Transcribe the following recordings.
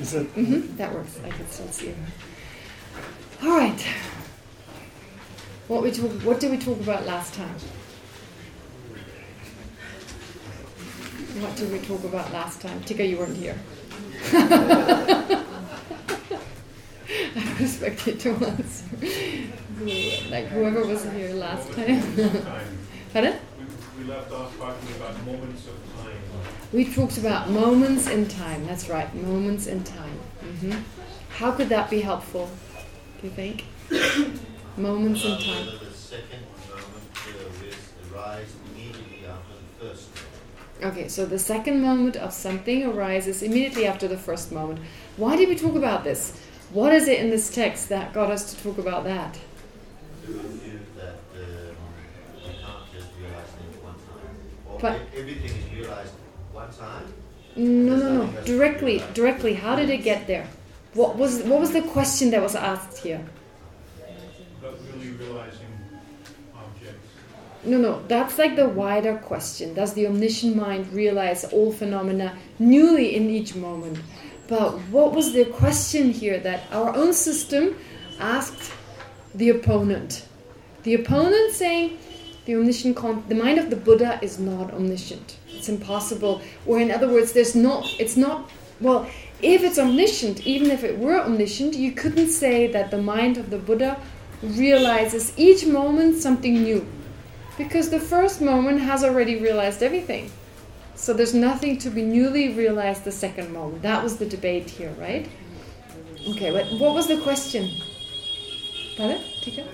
Is it? Mm -hmm, that works. I can still see it. All right. What we talk, What did we talk about last time? What did we talk about last time? Tika, you weren't here. I respect you too much. like whoever was here last time. Pardon? We, we left off talking about moments of time. We talked about moments in time. That's right, moments in time. Mm -hmm. How could that be helpful? Do you think? moments in time. The second moment arises immediately after the first. Okay, so the second moment of something arises immediately after the first moment. Why did we talk about this? What is it in this text that got us to talk about that? But everything is realized one time. No, no, no. Directly, directly. How did it get there? What was what was the question that was asked here? But really realizing objects. No, no. That's like the wider question. Does the omniscient mind realize all phenomena newly in each moment? But what was the question here that our own system asked the opponent? The opponent saying the omniscient, the mind of the Buddha is not omniscient. It's impossible. Or in other words, there's not. It's not. Well, if it's omniscient, even if it were omniscient, you couldn't say that the mind of the Buddha realizes each moment something new, because the first moment has already realized everything. So there's nothing to be newly realized the second moment. That was the debate here, right? Okay, but what was the question? Pardon? Tika?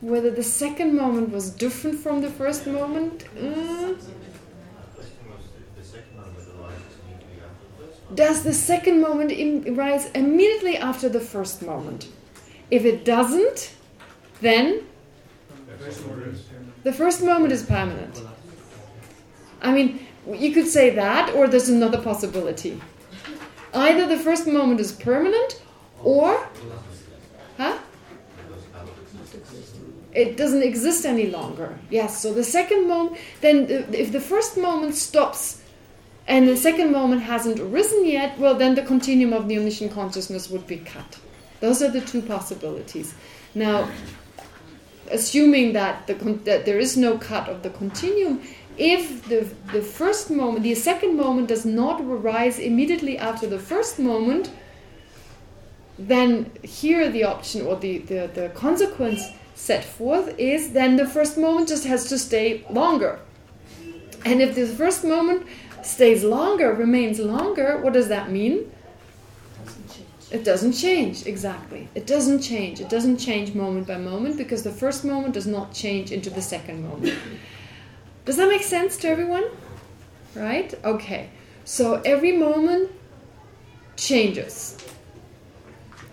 Whether the second moment was different from the first moment? Uh, does the second moment arise immediately after the first moment? If it doesn't, then the first moment is permanent. I mean, you could say that, or there's another possibility. Either the first moment is permanent, or... Huh? It doesn't exist any longer. Yes, so the second moment... Then if the first moment stops and the second moment hasn't arisen yet, well, then the continuum of the omniscient consciousness would be cut. Those are the two possibilities. Now, assuming that, the, that there is no cut of the continuum, if the the first moment, the second moment does not arise immediately after the first moment, then here the option or the, the, the consequence set forth is then the first moment just has to stay longer. And if the first moment stays longer, remains longer, what does that mean? It doesn't change, exactly. It doesn't change. It doesn't change moment by moment because the first moment does not change into the second moment. Does that make sense to everyone? Right? Okay. So every moment changes.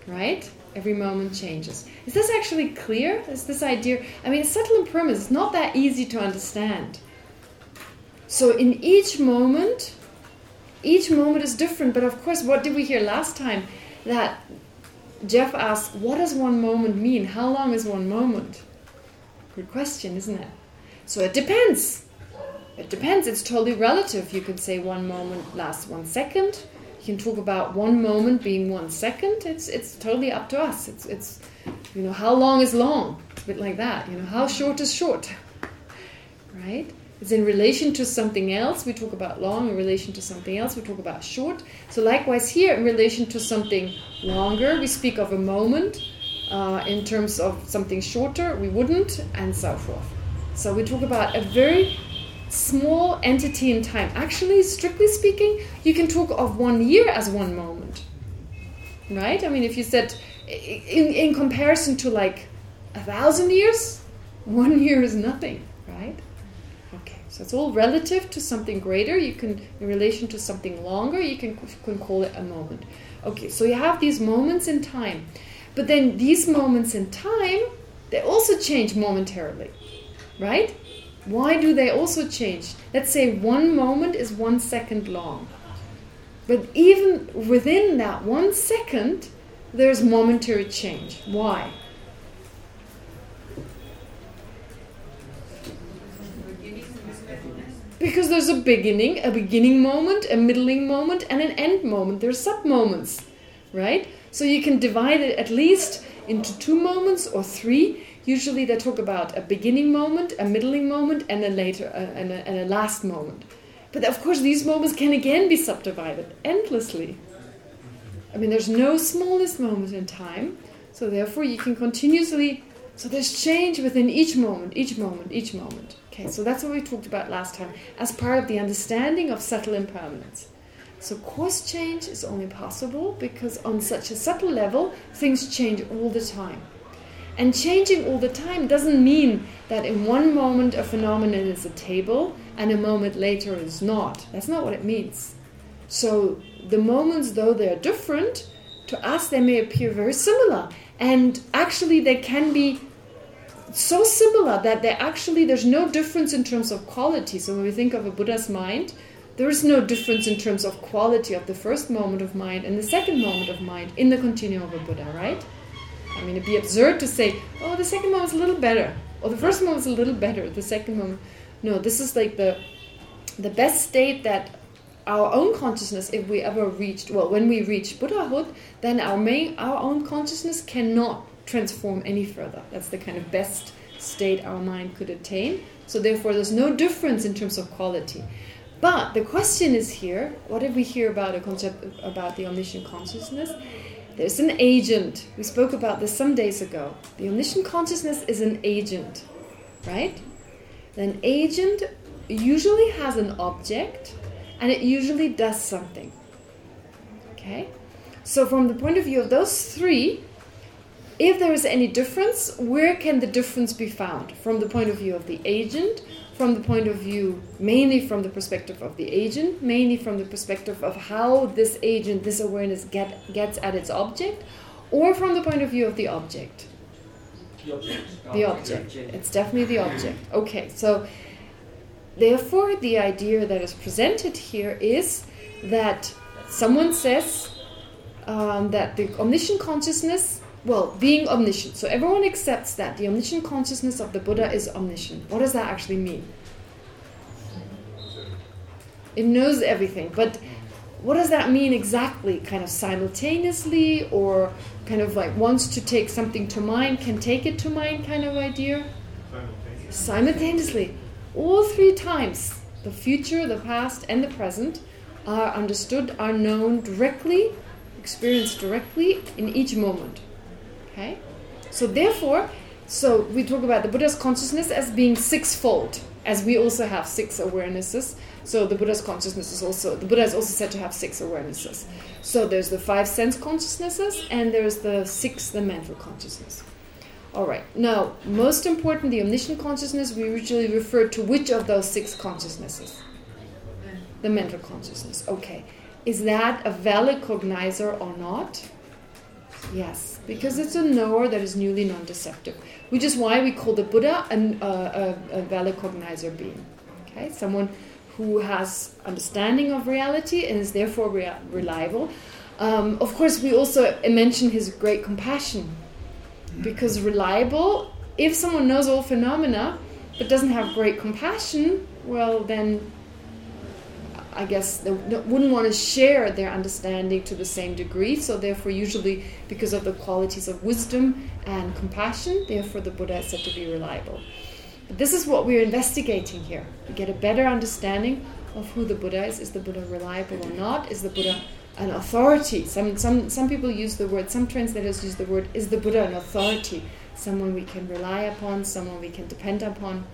Right? Every moment changes. Is this actually clear? Is this idea... I mean, subtle premise. It's not that easy to understand. So in each moment, each moment is different. But of course, what did we hear last time? That Jeff asked, what does one moment mean? How long is one moment? Good question, isn't it? So it depends. It depends. It's totally relative. You could say one moment lasts one second. Can talk about one moment being one second. It's it's totally up to us. It's it's you know how long is long. It's a bit like that. You know how short is short. Right? It's in relation to something else. We talk about long. In relation to something else, we talk about short. So likewise here, in relation to something longer, we speak of a moment. Uh, in terms of something shorter, we wouldn't, and so forth. So we talk about a very small entity in time. Actually, strictly speaking, you can talk of one year as one moment. Right? I mean, if you said, in, in comparison to like a thousand years, one year is nothing, right? Okay, so it's all relative to something greater. You can, in relation to something longer, you can, can call it a moment. Okay, so you have these moments in time. But then these moments in time, they also change momentarily, right? Why do they also change? Let's say one moment is one second long. But even within that one second, there's momentary change. Why? Because there's a beginning, a beginning moment, a middling moment, and an end moment. There's sub-moments, right? So you can divide it at least into two moments or three. Usually they talk about a beginning moment, a middling moment, and a later uh, and, a, and a last moment. But of coarse, these moments can again be subdivided endlessly. I mean, there's no smallest moment in time, so therefore you can continuously... So there's change within each moment, each moment, each moment. Okay, so that's what we talked about last time, as part of the understanding of subtle impermanence. So course change is only possible because on such a subtle level, things change all the time. And changing all the time doesn't mean that in one moment a phenomenon is a table and a moment later is not. That's not what it means. So the moments, though they're different, to us they may appear very similar. And actually they can be so similar that they actually there's no difference in terms of quality. So when we think of a Buddha's mind, there is no difference in terms of quality of the first moment of mind and the second moment of mind in the continuum of a Buddha, right? I mean, it'd be absurd to say, oh, the second moment is a little better, or the first moment is a little better, the second moment. No, this is like the the best state that our own consciousness, if we ever reached, well, when we reach Buddhahood, then our main, our own consciousness cannot transform any further. That's the kind of best state our mind could attain. So therefore, there's no difference in terms of quality. But the question is here, what did we hear about a concept about the omniscient consciousness? There's an agent. We spoke about this some days ago. The omniscient consciousness is an agent, right? An agent usually has an object and it usually does something. Okay? So from the point of view of those three, if there is any difference, where can the difference be found? From the point of view of the agent, from the point of view, mainly from the perspective of the agent, mainly from the perspective of how this agent, this awareness get, gets at its object, or from the point of view of the object? The object. The object. It's definitely the object. Okay, so therefore the idea that is presented here is that someone says um, that the omniscient consciousness well, being omniscient. So everyone accepts that the omniscient consciousness of the Buddha is omniscient. What does that actually mean? It knows everything, but what does that mean exactly? Kind of simultaneously or kind of like wants to take something to mind, can take it to mind kind of idea? Simultaneously. Simultaneously. All three times, the future, the past, and the present are understood, are known directly, experienced directly in each moment. Okay? So therefore, so we talk about the Buddha's consciousness as being sixfold, as we also have six awarenesses. So the Buddha's consciousness is also, the Buddha is also said to have six awarenesses. So there's the five sense consciousnesses, and there's the six, the mental consciousness. All right. Now, most important, the omniscient consciousness, we usually refer to which of those six consciousnesses? The mental consciousness. Okay. Is that a valid cognizer or not? Yes, because it's a knower that is newly non-deceptive, which is why we call the Buddha an, uh, a, a valid cognizer being. Okay, someone who has understanding of reality and is therefore reliable. Um, of course, we also mention his great compassion, because reliable, if someone knows all phenomena but doesn't have great compassion, well, then I guess they wouldn't want to share their understanding to the same degree. So therefore, usually because of the qualities of wisdom and compassion, therefore the Buddha is said to be reliable. But this is what we're investigating here. We get a better understanding of who the Buddha is. Is the Buddha reliable or not? Is the Buddha an authority? Some some some people use the word, some translators use the word, is the Buddha an authority? Someone we can rely upon, someone we can depend upon.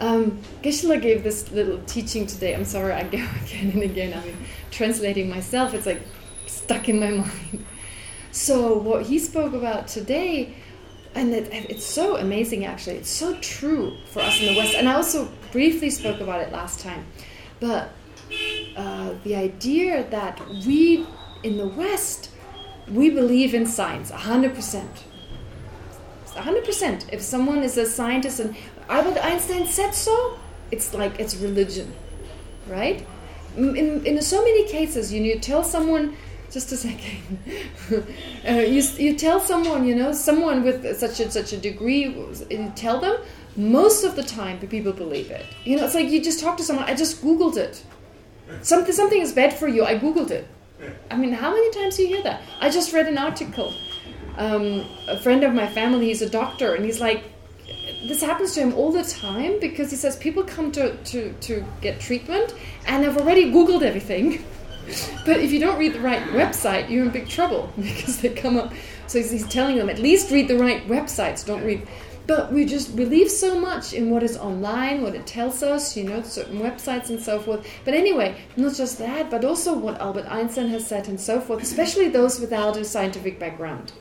Um, Geshe-la gave this little teaching today. I'm sorry, I go again and again. I mean, translating myself, it's like stuck in my mind. So what he spoke about today, and it, it's so amazing actually, it's so true for us in the West. And I also briefly spoke about it last time. But uh, the idea that we in the West, we believe in science 100%. 100%. If someone is a scientist and Albert Einstein said so, it's like it's religion, right? In, in so many cases, you, you tell someone just a second. uh, you you tell someone, you know, someone with such a such a degree, you tell them. Most of the time, the people believe it. You know, it's like you just talk to someone. I just googled it. Something something is bad for you. I googled it. I mean, how many times do you hear that? I just read an article. Um, a friend of my family, he's a doctor, and he's like, this happens to him all the time because he says people come to, to, to get treatment and they've already Googled everything. but if you don't read the right website, you're in big trouble because they come up. So he's, he's telling them, at least read the right websites, don't read. But we just believe so much in what is online, what it tells us, you know, certain websites and so forth. But anyway, not just that, but also what Albert Einstein has said and so forth, especially those without a scientific background.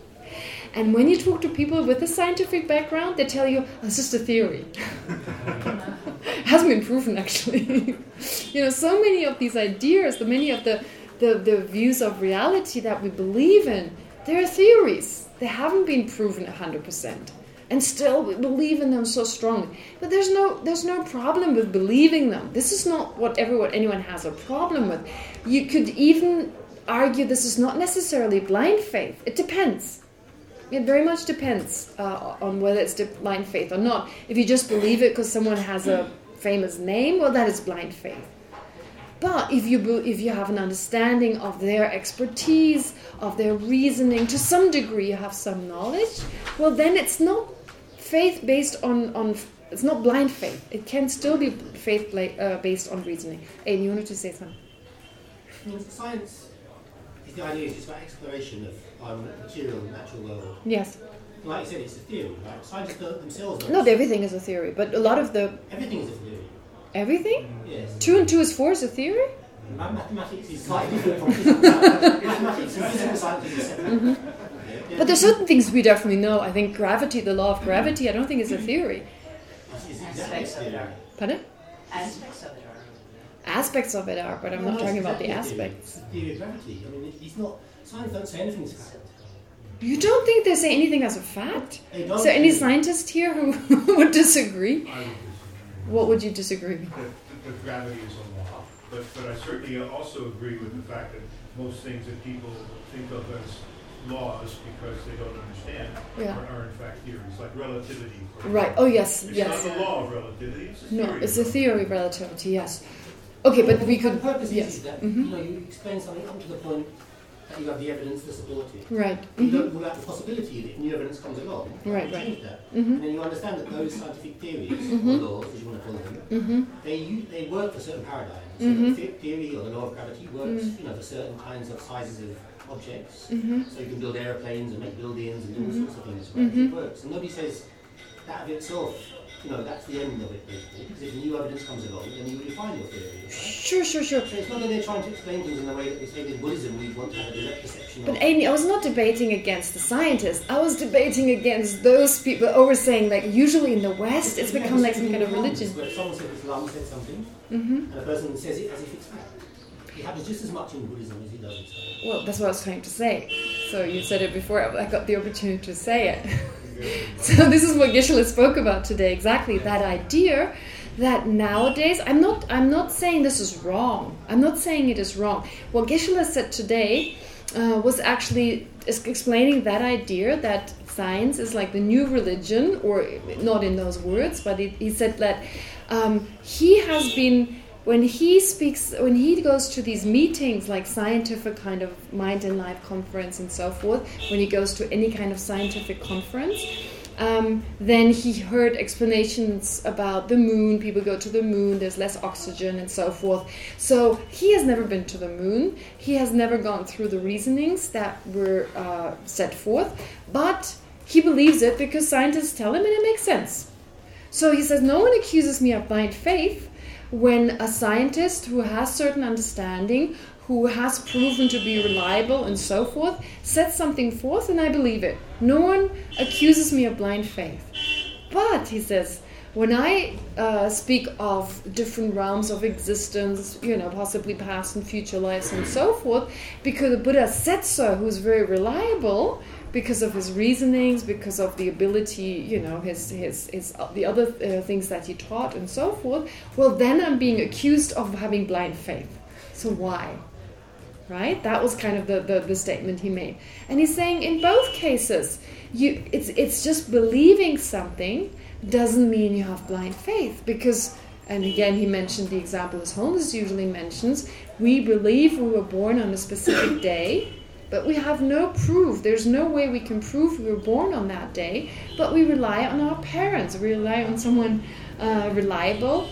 And when you talk to people with a scientific background, they tell you, oh, it's just a theory. It hasn't been proven, actually. you know, so many of these ideas, the many of the, the, the views of reality that we believe in, they're theories. They haven't been proven 100% and still we believe in them so strongly. But there's no there's no problem with believing them. This is not what everyone anyone has a problem with. You could even argue this is not necessarily blind faith. It depends. It very much depends uh, on whether it's blind faith or not. If you just believe it because someone has a famous name, well, that is blind faith. But if you if you have an understanding of their expertise, of their reasoning, to some degree you have some knowledge, well, then it's not faith based on on it's not blind faith. It can still be faith uh, based on reasoning. And you wanted to say something? Science is the idea is just about exploration of um, material and natural world. Yes. Like you said, it's a theory, right? Scientists themselves. Not everything is a theory, but a lot of the. Everything is a theory. Everything? Yes. Two and two is four is a theory. Mathematics is slightly different from mathematics and physical science is separate. Mm -hmm. But there's certain things we definitely know. I think gravity, the law of gravity, I don't think is a theory. Aspects of it are. Pardon? Aspects of it are. Aspects of it are, but I'm No, not talking about the aspects. It's the theory of gravity. I mean, it's not. Science don't say anything's fact. You don't think they say anything as a fact? They don't. Is there any scientist here who would disagree? I would disagree. What would you disagree with? That, that gravity is a law, but, but I certainly also agree with the fact that most things that people think of as laws because they don't understand Yeah. are, are in fact theories, like relativity. for Right. example. Oh, yes, It's yes. not the law of relativity, it's a No, it's a theory of relativity, yes. Okay, but we could... The purpose Yes. is, is that Mhm. you know you explain something up to the point that you have the evidence to support it. Right. You Mhm. don't rule out the possibility that new evidence comes along. Right, you right. change that. Mhm. And then you understand that those scientific theories, Mhm. or laws, as you want to call them, Mm-hmm. they they work for certain paradigms. So Mhm. the the- theory or the law of gravity works, Mm. you know, for certain kinds of sizes of objects. Mm-hmm. So you can build aeroplanes and make buildings and do all sorts of things. Right? It works. And nobody says that of itself, you know, that's the end of it, basically. Because if new evidence comes along, then you refine your theory. Right? Sure, sure, sure. So it's not that they're trying to explain things in the way that we say in Buddhism, we want to have a direct perception But of. Amy, I was not debating against the scientists. I was debating against those people over saying, like, usually in the West, it's become like some kind of religion. Where someone said Islam said something, Mm-hmm. and a person says it as if it's fact. It happens just as much in Buddhism as it does in Islam. Well, that's what I was trying to say. So you said it before, I got the opportunity to say it. so this is what Geshe-la spoke about today, exactly that idea that nowadays, I'm not, I'm not saying this is wrong. I'm not saying it is wrong. What Geshe-la said today uh, was actually explaining that idea that science is like the new religion, or not in those words, but he, he said that um, he has been when he speaks, when he goes to these meetings, like scientific kind of mind and life conference and so forth, when he goes to any kind of scientific conference, um, then he heard explanations about the moon. People go to the moon. There's less oxygen and so forth. So he has never been to the moon. He has never gone through the reasonings that were uh, set forth, but he believes it because scientists tell him, and it makes sense. So he says, no one accuses me of blind faith when a scientist who has certain understanding, who has proven to be reliable and so forth, sets something forth and I believe it. No one accuses me of blind faith. But, he says, when I uh, speak of different realms of existence, you know, possibly past and future lives and so forth, because the Buddha said so, who's very reliable, because of his reasonings, because of the ability, you know, his his his the other uh, things that he taught and so forth. Well, then I'm being accused of having blind faith. So why? right? That was kind of the, the, the statement he made. And he's saying in both cases, you it's it's just believing something doesn't mean you have blind faith because and again he mentioned the example as Holmes usually mentions we believe we were born on a specific day but we have no proof there's no way we can prove we were born on that day but we rely on our parents we rely on someone uh, reliable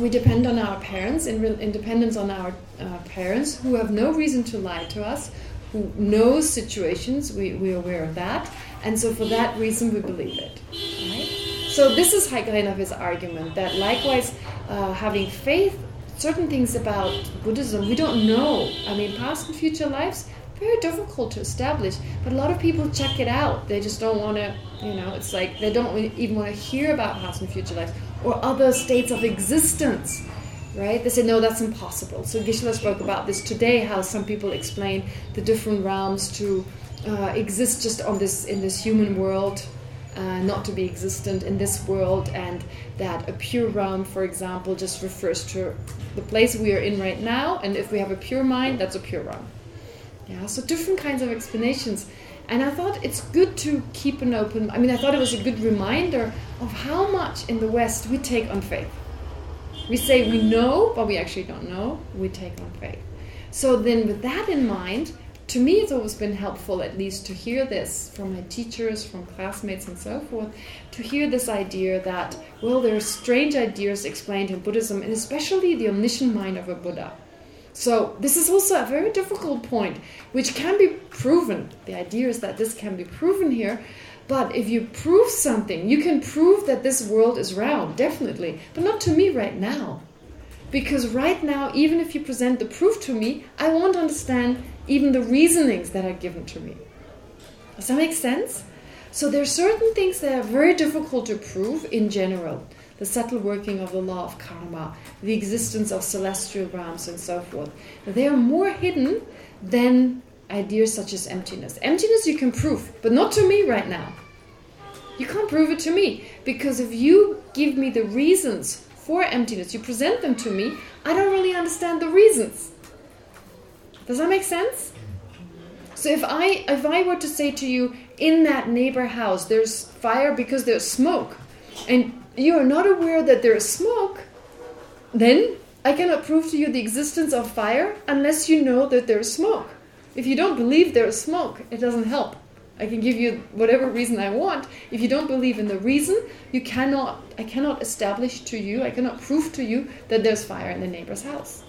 we depend on our parents in, in dependence on our uh, parents who have no reason to lie to us who knows situations we, we're aware of that and so for that reason we believe it. Right? So this is his argument, that likewise uh, having faith, certain things about Buddhism, we don't know. I mean, past and future lives, very difficult to establish. But a lot of people check it out. They just don't want to, you know, it's like they don't even want to hear about past and future lives or other states of existence right? They say, no, that's impossible. So Geshe-la spoke about this today, how some people explain the different realms to uh, exist just on this in this human world, uh, not to be existent in this world, and that a pure realm, for example, just refers to the place we are in right now, and if we have a pure mind, that's a pure realm. Yeah, so different kinds of explanations. And I thought it's good to keep an open... I mean, I thought it was a good reminder of how much in the West we take on faith. We say we know, but we actually don't know. We take on faith. So then with that in mind, to me it's always been helpful at least to hear this from my teachers, from classmates and so forth, to hear this idea that, well, there are strange ideas explained in Buddhism, and especially the omniscient mind of a Buddha. So this is also a very difficult point, which can be proven. The idea is that this can be proven here, but if you prove something, you can prove that this world is round, definitely, but not to me right now. Because right now, even if you present the proof to me, I won't understand even the reasonings that are given to me. Does that make sense? So there are certain things that are very difficult to prove in general. The subtle working of the law of karma, the existence of celestial realms and so forth. They are more hidden than ideas such as emptiness. Emptiness you can prove, but not to me right now. You can't prove it to me. Because if you give me the reasons for emptiness, you present them to me, I don't really understand the reasons. Does that make sense? So if I if I were to say to you, in that neighbor house there's fire because there's smoke, and you are not aware that there is smoke, then I cannot prove to you the existence of fire unless you know that there is smoke. If you don't believe there is smoke, it doesn't help. I can give you whatever reason I want. If you don't believe in the reason, you cannot. I cannot establish to you. I cannot prove to you that there's fire in the neighbor's house.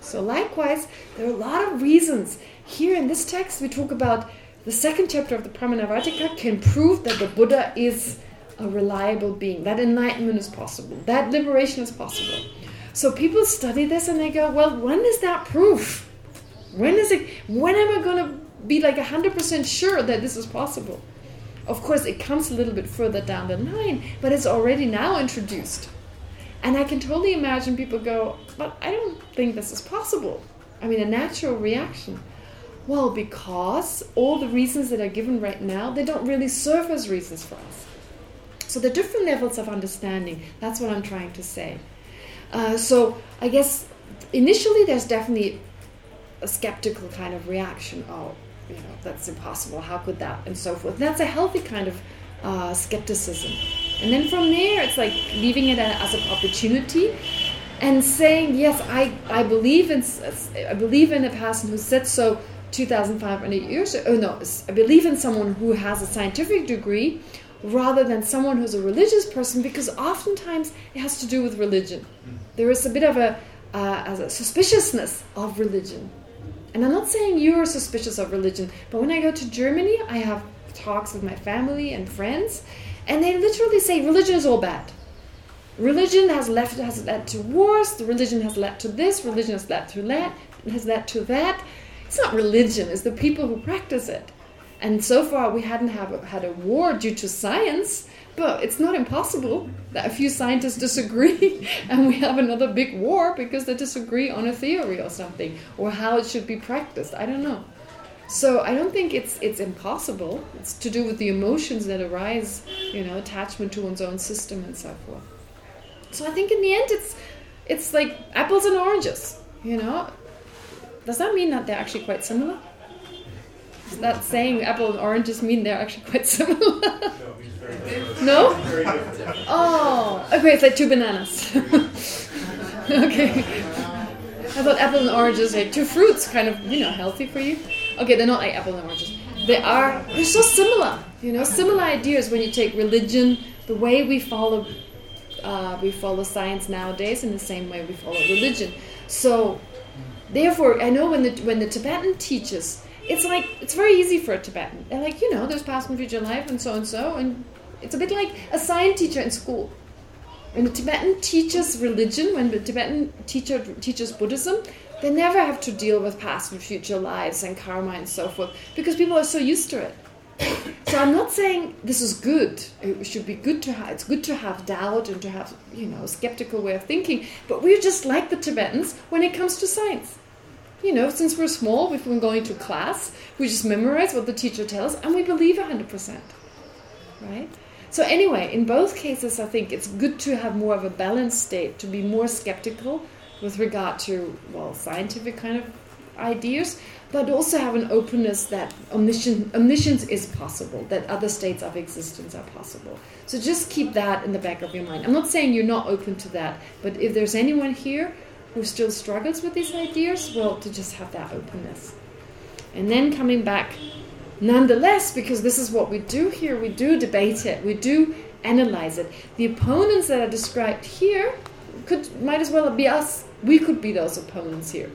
So likewise, there are a lot of reasons. Here in this text, we talk about the second chapter of the Pramanavarttika can prove that the Buddha is a reliable being, that enlightenment is possible, that liberation is possible. So people study this and they go, well, when is that proof? When is it? When am I going to be like 100% sure that this is possible? Of course, it comes a little bit further down the line, but it's already now introduced. And I can totally imagine people go, but I don't think this is possible. I mean, a natural reaction. Well, because all the reasons that are given right now, they don't really serve as reasons for us. So the different levels of understanding, that's what I'm trying to say. Uh, so I guess initially there's definitely a skeptical kind of reaction. Oh, you know, that's impossible. How could that? And so forth. That's a healthy kind of uh, skepticism. And then from there, it's like leaving it as an opportunity and saying, yes, I, I believe in I believe in a person who said so 2,500 years ago. Oh, no, I believe in someone who has a scientific degree rather than someone who's a religious person because oftentimes it has to do with religion. There is a bit of a, uh, a suspiciousness of religion. And I'm not saying you're suspicious of religion, but when I go to Germany, I have talks with my family and friends, and they literally say religion is all bad. Religion has left has led to wars. The religion has led to this. Religion has led to that. Has led to that. It's not religion. It's the people who practice it. And so far, we hadn't have, had a war due to science, but it's not impossible that a few scientists disagree and we have another big war because they disagree on a theory or something, or how it should be practiced. I don't know. So I don't think it's it's impossible. It's to do with the emotions that arise, you know, attachment to one's own system and so forth. So I think in the end it's it's like apples and oranges, you know. Does that mean that they're actually quite similar? That saying apple and oranges mean they're actually quite similar? No, he's very different. no? Very different. Oh, okay, it's like two bananas. okay. I thought apple and oranges are two fruits, kind of, you know, healthy for you. Okay, they're not like apple and oranges. They are, they're so similar, you know, similar ideas when you take religion, the way we follow, uh, we follow science nowadays in the same way we follow religion. So, therefore, I know when the when the Tibetan teaches, it's like it's very easy for a Tibetan. They're like, you know, there's past and future life and so and so, and it's a bit like a science teacher in school. When a Tibetan teaches religion, when the Tibetan teacher teaches Buddhism, they never have to deal with past and future lives and karma and so forth because people are so used to it. So I'm not saying this is good. It should be good to have. It's good to have doubt and to have you know a skeptical way of thinking. But we're just like the Tibetans when it comes to science. You know, since we're small, we've been going to class. We just memorize what the teacher tells, and we believe 100%. Right? So anyway, in both cases, I think it's good to have more of a balanced state, to be more skeptical with regard to, well, scientific kind of ideas, but also have an openness that omniscience, omniscience is possible, that other states of existence are possible. So just keep that in the back of your mind. I'm not saying you're not open to that, but if there's anyone here who still struggles with these ideas, well, to just have that openness. And then coming back Nonetheless, because this is what we do here, we do debate it, we do analyze it. The opponents that are described here could might as well be us. We could be those opponents here.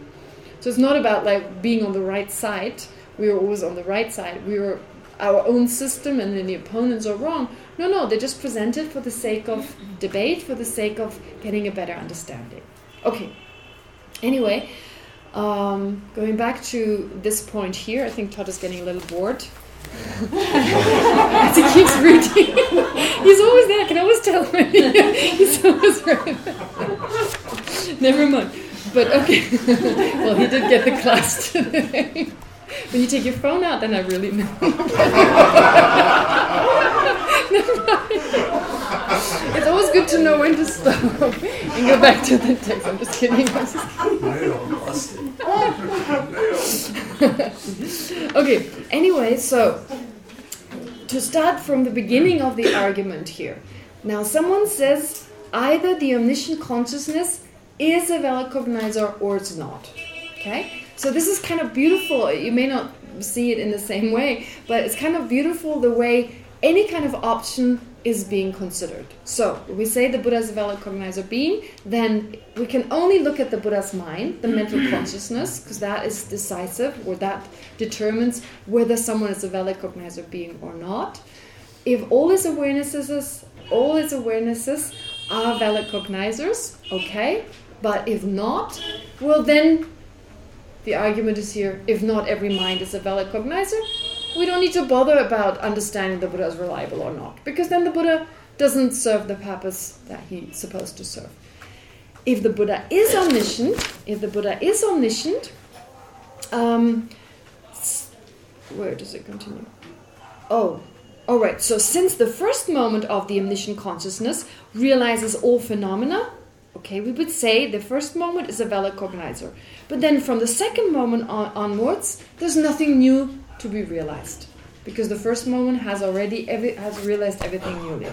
So it's not about like being on the right side. We are always on the right side. We are our own system and then the opponents are wrong. No, no, they just present it for the sake of debate, for the sake of getting a better understanding. Okay. Anyway, um, going back to this point here, I think Todd is getting a little bored. As he keeps reading. He's always there, I can always tell when he's always right. Never mind. But okay. well, he did get the class today. When you take your phone out, then I really know. it's always good to know when to stop and go back to the text. I'm just kidding. I'm just kidding. okay, anyway, so to start from the beginning of the argument here. Now, someone says either the omniscient consciousness is a valid cognizer or it's not. Okay? So this is kind of beautiful. You may not see it in the same way, but it's kind of beautiful the way any kind of option is being considered. So, we say the Buddha is a valid cognizer being, then we can only look at the Buddha's mind, the mental consciousness, because that is decisive, or that determines whether someone is a valid cognizer being or not. If all his awarenesses, all his awarenesses are valid cognizers, okay, but if not, well then the argument is here, if not every mind is a valid cognizer, we don't need to bother about understanding the Buddha is reliable or not. Because then the Buddha doesn't serve the purpose that he's supposed to serve. If the Buddha is omniscient, if the Buddha is omniscient, um, where does it continue? Oh, all right. So since the first moment of the omniscient consciousness realizes all phenomena, okay, we would say the first moment is a valid cognizer. But then from the second moment on onwards, there's nothing new to be realized. Because the first moment has already has realized everything newly.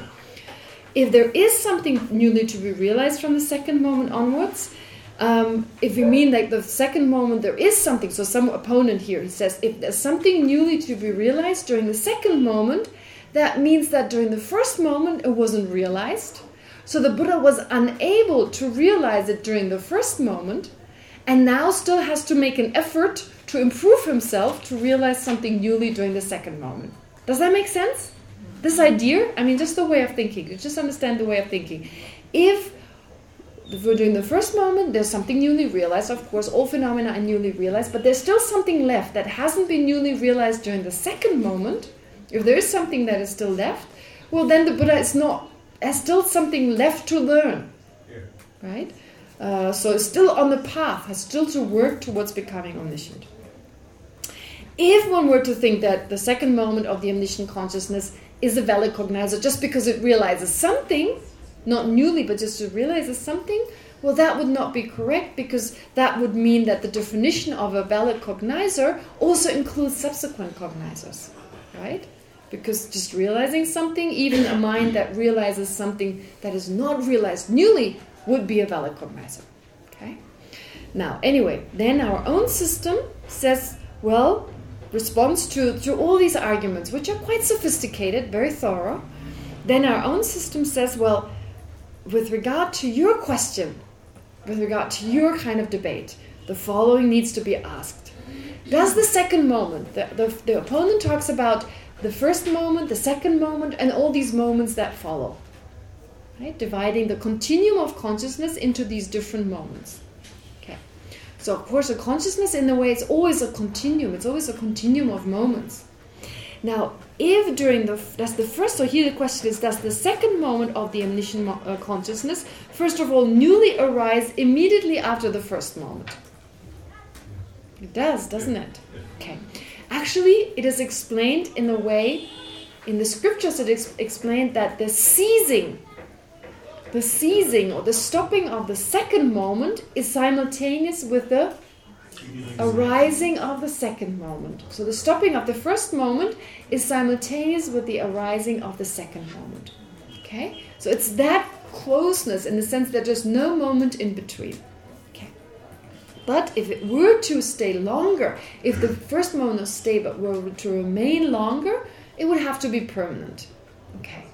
If there is something newly to be realized from the second moment onwards, um, if we mean like the second moment there is something, so some opponent here, he says, if there's something newly to be realized during the second moment, that means that during the first moment it wasn't realized. So the Buddha was unable to realize it during the first moment, and now still has to make an effort to improve himself to realize something newly during the second moment. Does that make sense? This idea, I mean, just the way of thinking. You just understand the way of thinking. If we're doing the first moment, there's something newly realized. Of course, all phenomena are newly realized, but there's still something left that hasn't been newly realized during the second moment. If there is something that is still left, well, then the Buddha is not has still something left to learn, Yeah. right? Uh, so it's still on the path, has still to work towards becoming omniscient. If one were to think that the second moment of the omniscient consciousness is a valid cognizer just because it realizes something, not newly, but just it realizes something, Well, that would not be correct because that would mean that the definition of a valid cognizer also includes subsequent cognizers, right? Because just realizing something, even a mind that realizes something that is not realized newly, would be a valid cognizer. Okay. Now, anyway, then our own system says, well, responds to to all these arguments, which are quite sophisticated, very thorough. Then our own system says, well, with regard to your question, with regard to your kind of debate, the following needs to be asked. Does the second moment, the, the, the opponent talks about the first moment, the second moment, and all these moments that follow. Right? Dividing the continuum of consciousness into these different moments. Okay. So, of course, a consciousness, in a way, it's always a continuum. It's always a continuum of moments. Now, if during the that's the first, so here the question is, does the second moment of the omniscient uh, consciousness, first of all, newly arise immediately after the first moment? It does, doesn't it? Okay. Actually, it is explained in a way, in the scriptures it is explained that the ceasing, the ceasing or the stopping of the second moment is simultaneous with the arising of the second moment. So the stopping of the first moment is simultaneous with the arising of the second moment. Okay? So it's that closeness in the sense that there's no moment in between. But if it were to stay longer, if the first moment of stay but were to remain longer, it would have to be permanent. Okay.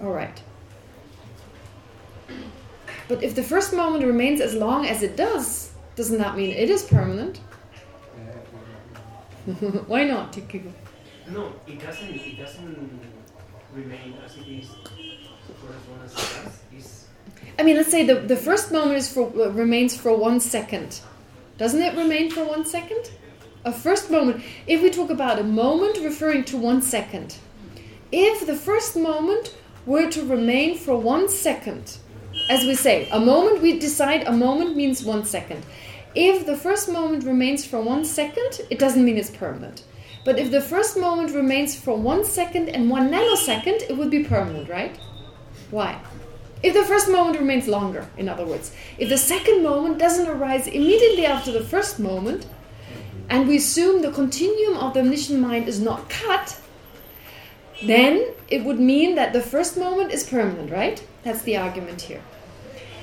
All right. But if the first moment remains as long as it does, doesn't that mean it is permanent? Why not, Tikiko? No, it doesn't. It doesn't remain as it is for as long as it does. It's I mean, let's say the the first moment is for uh, remains for one second. Doesn't it remain for one second? A first moment. If we talk about a moment referring to one second, if the first moment were to remain for one second, as we say, a moment, we decide a moment means one second. If the first moment remains for one second, it doesn't mean it's permanent. But if the first moment remains for one second and one nanosecond, it would be permanent, right? Why? If the first moment remains longer, in other words. If the second moment doesn't arise immediately after the first moment, and we assume the continuum of the omniscient mind is not cut, then it would mean that the first moment is permanent, right? That's the argument here.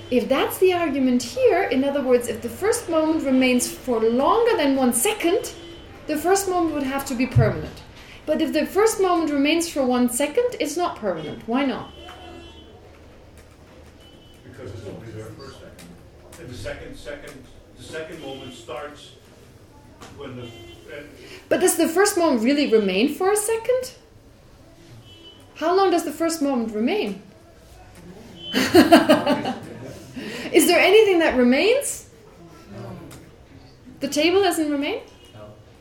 If that's the argument here, in other words, if the first moment remains for longer than one second, the first moment would have to be permanent. But if the first moment remains for one second, it's not permanent. Why not? Because it's only there for a second. And the second, second, the second moment starts when the, But does the first moment really remain for a second? How long does the first moment remain? Is there anything that remains? The table doesn't remain?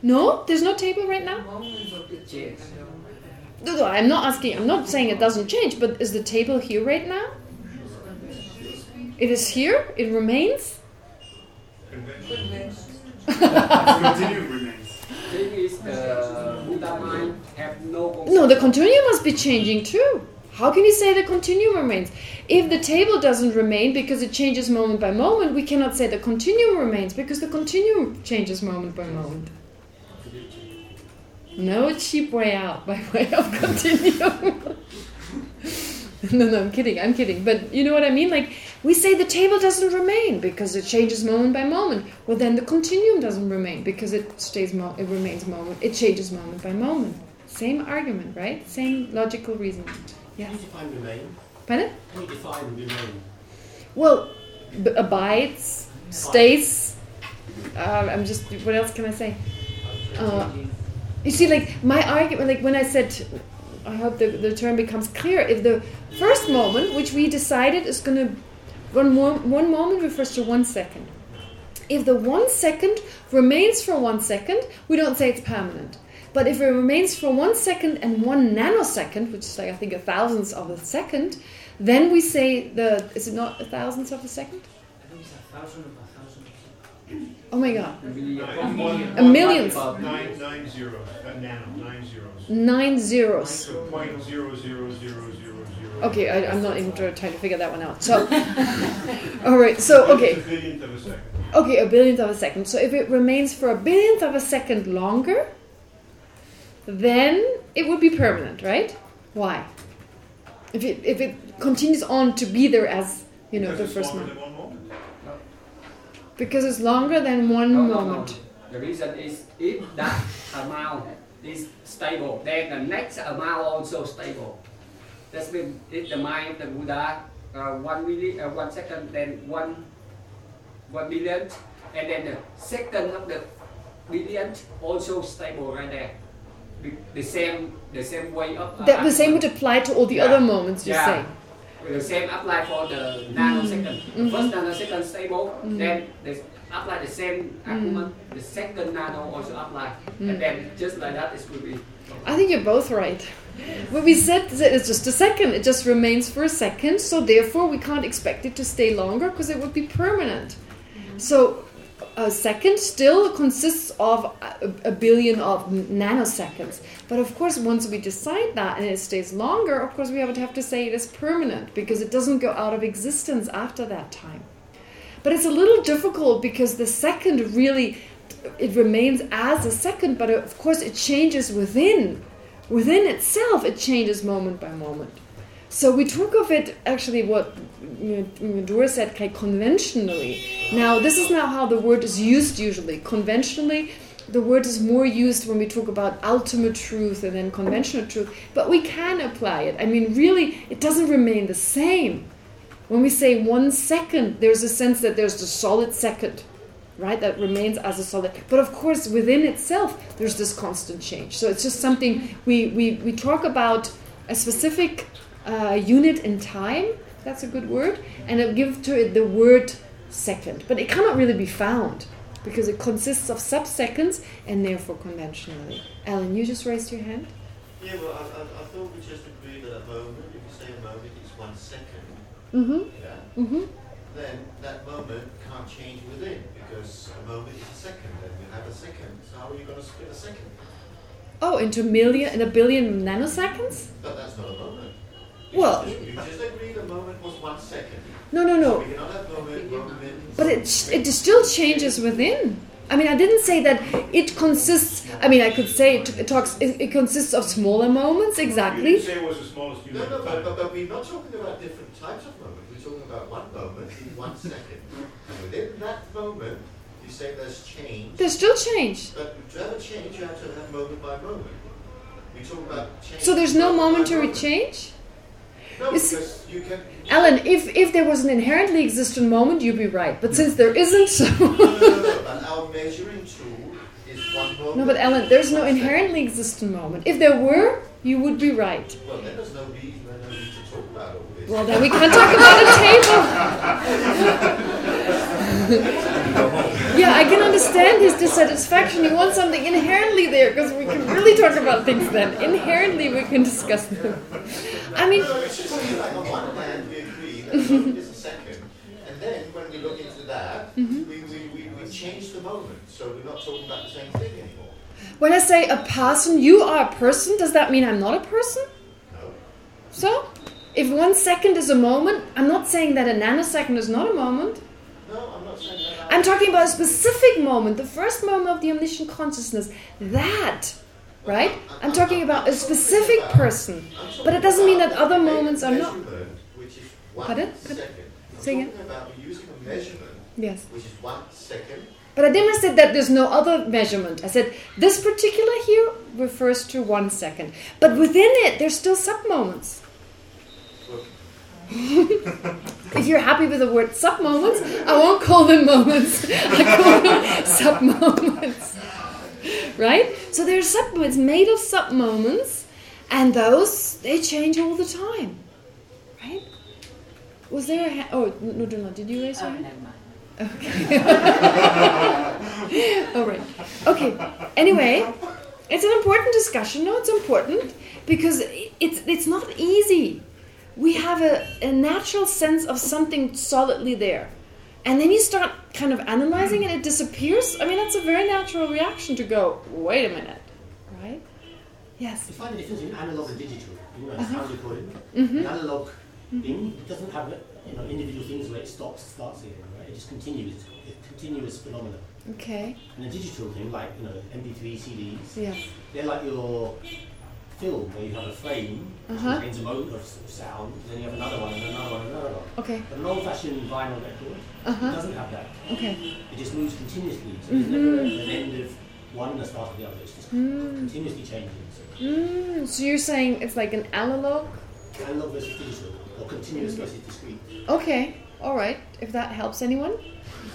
No? There's no table right now? No, no, I'm not asking, I'm not saying it doesn't change, but is the table here right now? It is here? It remains? convention. Continuum remains. Thing is the Buddha mind have no No, the continuum must be changing too. How can you say the continuum remains? If the table doesn't remain because it changes moment by moment, we cannot say the continuum remains because the continuum changes moment by moment. No cheap way out by way of continuum. no, no, I'm kidding, I'm kidding. But you know what I mean? Like, we say the table doesn't remain because it changes moment by moment. Well, then the continuum doesn't remain because it stays, mo it remains moment, it changes moment by moment. Same argument, right? Same logical reasoning. Can you define remain? Pardon? Can you define remain? Well, b- abides, stays. Uh, I'm just. What else can I say? Uh, you see, like my argument, like when I said, I hope the the term becomes clear. If the first moment, which we decided is going to one more, one moment refers to one second. If the one second remains for one second, we don't say it's permanent. But if it remains for one second and one nanosecond, which is like I think a thousandth of a second, then we say the is it not a thousandth of a second? I think it's a thousand of a thousand. Oh my god. Million. Nine, A million. Nine, nine zeros, uh, nano, nine zeros. Nine zeros. So point zero zero zero zero zero. Okay, I, I'm not even trying to figure that one out. So, all right. So, okay. A billionth of a second. Okay, a billionth of a second. So if it remains for a billionth of a second longer, then it would be permanent, right? Why? If it if it continues on to be there as you know Because the first longer one, than one moment. because it's longer than one No, no, no. moment. The reason is if that amount is stable, then the next amount also stable. That's mean if the mind the Buddha uh, one milli, uh, one second, then one one billion, and then the second of the billion also stable right there. The, the same the same way of uh, That the same would apply to all the Yeah. other moments you Yeah. say. The same apply for the nanosecond. Mhm. First nanosecond stable, Mhm. then they apply the same argument. The second nano also apply, Mm. and then just like that, it will be. I think you're both right. What we said it's just a second. It just remains for a second. So therefore, we can't expect it to stay longer because it would be permanent. So a second still consists of a, a billion of nanoseconds. But of course, once we decide that and it stays longer, of course, we would have to say it is permanent because it doesn't go out of existence after that time. But it's a little difficult because the second really, it remains as a second, but of course it changes within. Within itself, it changes moment by moment. So we talk of it, actually what Dora said, conventionally. Now, this is now how the word is used usually. Conventionally, the word is more used when we talk about ultimate truth and then conventional truth. But we can apply it. I mean, really, it doesn't remain the same. When we say one second, there's a sense that there's the solid second, right? That remains as a solid. But of course, within itself, there's this constant change. So it's just something we, we, we talk about a specific uh, unit in time, that's a good word, and it give to it the word second. But it cannot really be found because it consists of sub-seconds and therefore conventionally. Alan, you just raised your hand? Yeah, well, I, I, I thought we just agreed that a moment, if you say a moment, it's one second, Mm-hmm. yeah, Mm-hmm. Then that moment can't change within because a moment is a second, and you have a second. So how are you going to split a second? Oh, into million and a billion nanoseconds? But that's not a moment. You Well- just, you just agreed a moment was one second. No, no, no. we cannot have moment, moment. But it it still changes within. I mean, I didn't say that it consists. I mean, I could say it, it talks. It, it consists of smaller moments, You exactly. didn't say it was the smallest No, unit no, of but, but, but we're not talking about different types of moment. We're talking about one moment in one second. And within that moment, you say there's change. There's still change. But to have a change, you have to have moment by moment. We talk about change. So there's no momentary moment. change. No, because you can. Alan, if if there was an inherently existent moment, you'd be right. But since there isn't, so No, no, no, no. But our measuring tool is one moment. no. But Alan, there's no inherently existent moment. If there were, you would be right. Well, then there's no need to talk about all this. Well, then we can't talk about a table. yeah, I can understand his dissatisfaction. He wants something inherently there because we can really talk about things then. Inherently, we can discuss them. I mean, No, it's just like on one hand, we agree that is a second, and then when we look into that, Mm-hmm. we, we, we, we change the moment, so we're not talking about the same thing anymore. when I say a person, you are a person, does that mean I'm not a person? No. So, if one second is a moment, I'm not saying that a nanosecond is not a moment. No, I'm not saying that. I'm talking about a specific moment, the first moment of the omniscient consciousness. That, right? I'm talking about a specific person. But it doesn't mean that other moments are not. Which is one Pardon? second. I'm talking about using a measurement, Yes. which is one second. But I didn't say that there's no other measurement. I said this particular here refers to one second. But within it, there's still sub-moments. If you're happy with the word sub-moments, I won't call them moments. I call them sub-moments. Right? So there are sub-moments made of sub-moments, and those, they change all the time. Right? Was there a hand? Oh, no, no, no. Did you raise oh, your hand? Okay. All right. Okay. Anyway, it's an important discussion. No, it's important because it's it's not easy. We have a, a natural sense of something solidly there. and then you start kind of analyzing and it disappears. I mean, that's a very natural reaction to go, wait a minute, right? Yes. You find the difference in analog and digital. You know, Uh-huh. sound recording. Mm-hmm. An analog thing doesn't have you know individual things where it stops, starts again. Right? It just continues. It's a continuous phenomenon. Okay. And the digital thing, like you know MP3, CDs, Yeah. they're like your film where you have a frame which Uh-huh. contains a moment of sound, then you have another one, and another one, and another one. Okay. But an old-fashioned vinyl record Uh-huh. doesn't have that. Okay. It just moves continuously. So there's never an end of one and the start of the other. It's just Mm. continuously changing. So Mm. So you're saying it's like an analog? analog versus digital, or continuous versus discrete. Okay. All right. If that helps anyone.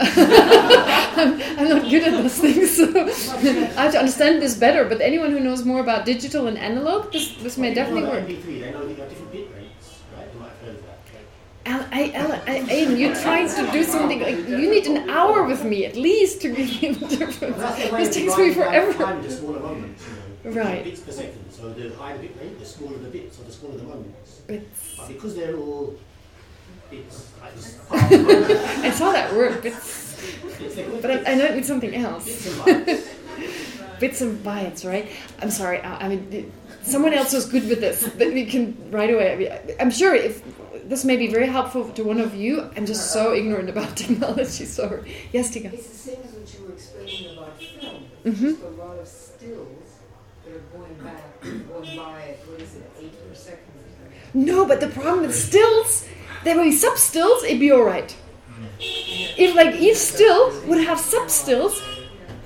I'm, I'm not good at those things, so I have to understand this better. But anyone who knows more about digital and analog, this this may definitely work. about MP3, they know they got different bit rates, right? They might have heard of that. I, Alan, I, Aiden, you're trying to do something like you need an hour with me at least to give you the difference. Well, that's the way This takes me forever. Time into smaller moments, you know. Right. Bits per second. So the higher the bit rate, the smaller the bits, or the smaller the moments. Bits. But because they're all bits, like this part of the moment, I saw that word, bits, bits, they're called but I, I know it means something else. Bits and bytes, right? I'm sorry. I, I mean, someone else was good with this. That we can right away. I mean, I'm sure if this may be very helpful to one of you. I'm just so ignorant about technology. Sorry. Yes, Tika. It's the same as what you were explaining about film. Mhm. Just a lot of stills that are going back, going by at, what is it, eight per second or something. No, but the problem with stills, there will be sub stills. It'd be all right. If like each still would have sub stills,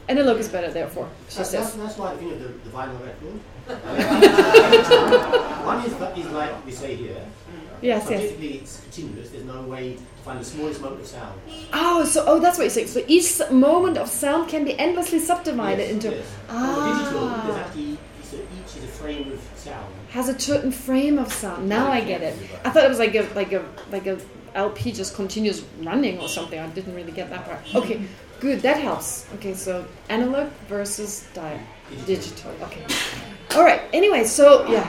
analog is better. Therefore, she That's, that's, says. that's why think of the, the vinyl record. One is, is like we say here. Yes, So yes. typically it's continuous. There's no way to find the smallest moment of sound. Oh, so oh, that's what you're saying. So each moment of sound can be endlessly subdivided Yes, into yes. Well, digital, Ah. there's actually a, each is a frame of sound. Has a certain frame of sound. Now I get it. I thought it was like a like a like a LP just continues running or something. I didn't really get that part. Okay, good. That helps. Okay, so analog versus di- digital. Okay. All right. Anyway, so yeah,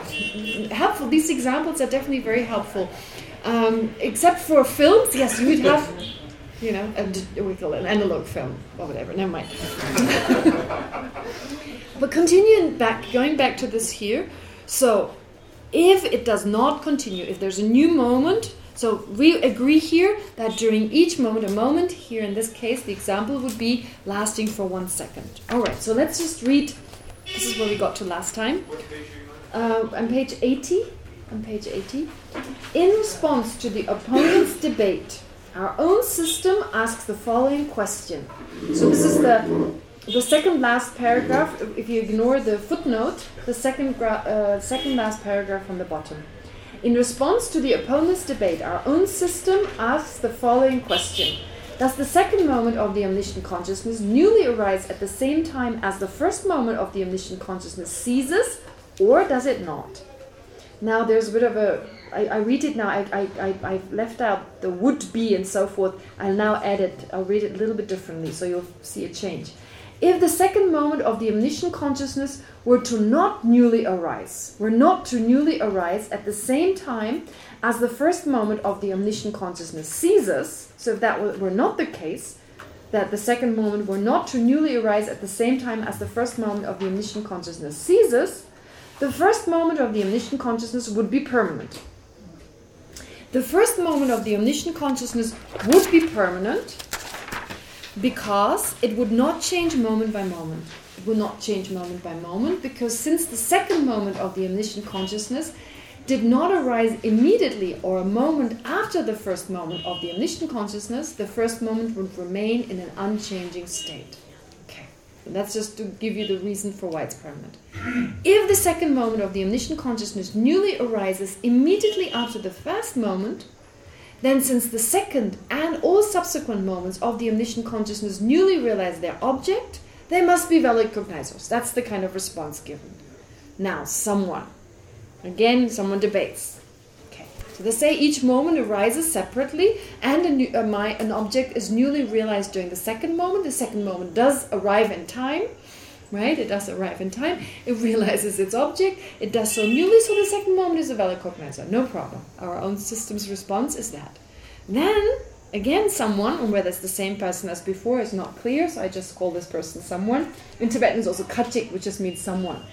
helpful. These examples are definitely very helpful. Um, except for films, yes, you would have, you know, a, we call it an analog film or whatever. Never mind. but continuing back, going back to this here. So, if it does not continue, if there's a new moment, so we agree here that during each moment, a moment here in this case, the example would be lasting for one second. All right. So let's just read. This is where we got to last time. Uh, on page 80. On page 80. In response to the opponent's debate, our own system asks the following question. So this is the the second last paragraph. If you ignore the footnote, the second uh, second last paragraph from the bottom. In response to the opponent's debate, our own system asks the following question. Does the second moment of the omniscient consciousness newly arise at the same time as the first moment of the omniscient consciousness ceases, or does it not? Now there's a bit of a. I, I read it now. I, I, I, I've left out the would be and so forth. I'll now add it. I'll read it a little bit differently, so you'll see a change. If the second moment of the omniscient consciousness were to not newly arise, were not to newly arise at the same time as the first moment of the omniscient consciousness ceases, so if that were, not the case, that the second moment were not to newly arise at the same time as the first moment of the omniscient consciousness ceases, the first moment of the omniscient consciousness would be permanent. The first moment of the omniscient consciousness would be permanent because it would not change moment by moment. It would not change moment by moment because since the second moment of the omniscient consciousness did not arise immediately or a moment after the first moment of the omniscient consciousness, the first moment would remain in an unchanging state. Okay, and that's just to give you the reason for why it's permanent. If the second moment of the omniscient consciousness newly arises immediately after the first moment, then since the second and all subsequent moments of the omniscient consciousness newly realize their object, they must be valid cognizers. That's the kind of response given. Now, someone. Again, someone debates. Okay. So they say each moment arises separately and a new, a, my, an object is newly realized during the second moment. The second moment does arrive in time. Right? It does arrive in time. It realizes its object. It does so newly, so the second moment is a valid cognizer. No problem. Our own system's response is that. Then again someone, or whether it's the same person as before is not clear, so I just call this person someone. In Tibetan, it's also kachik, which just means someone.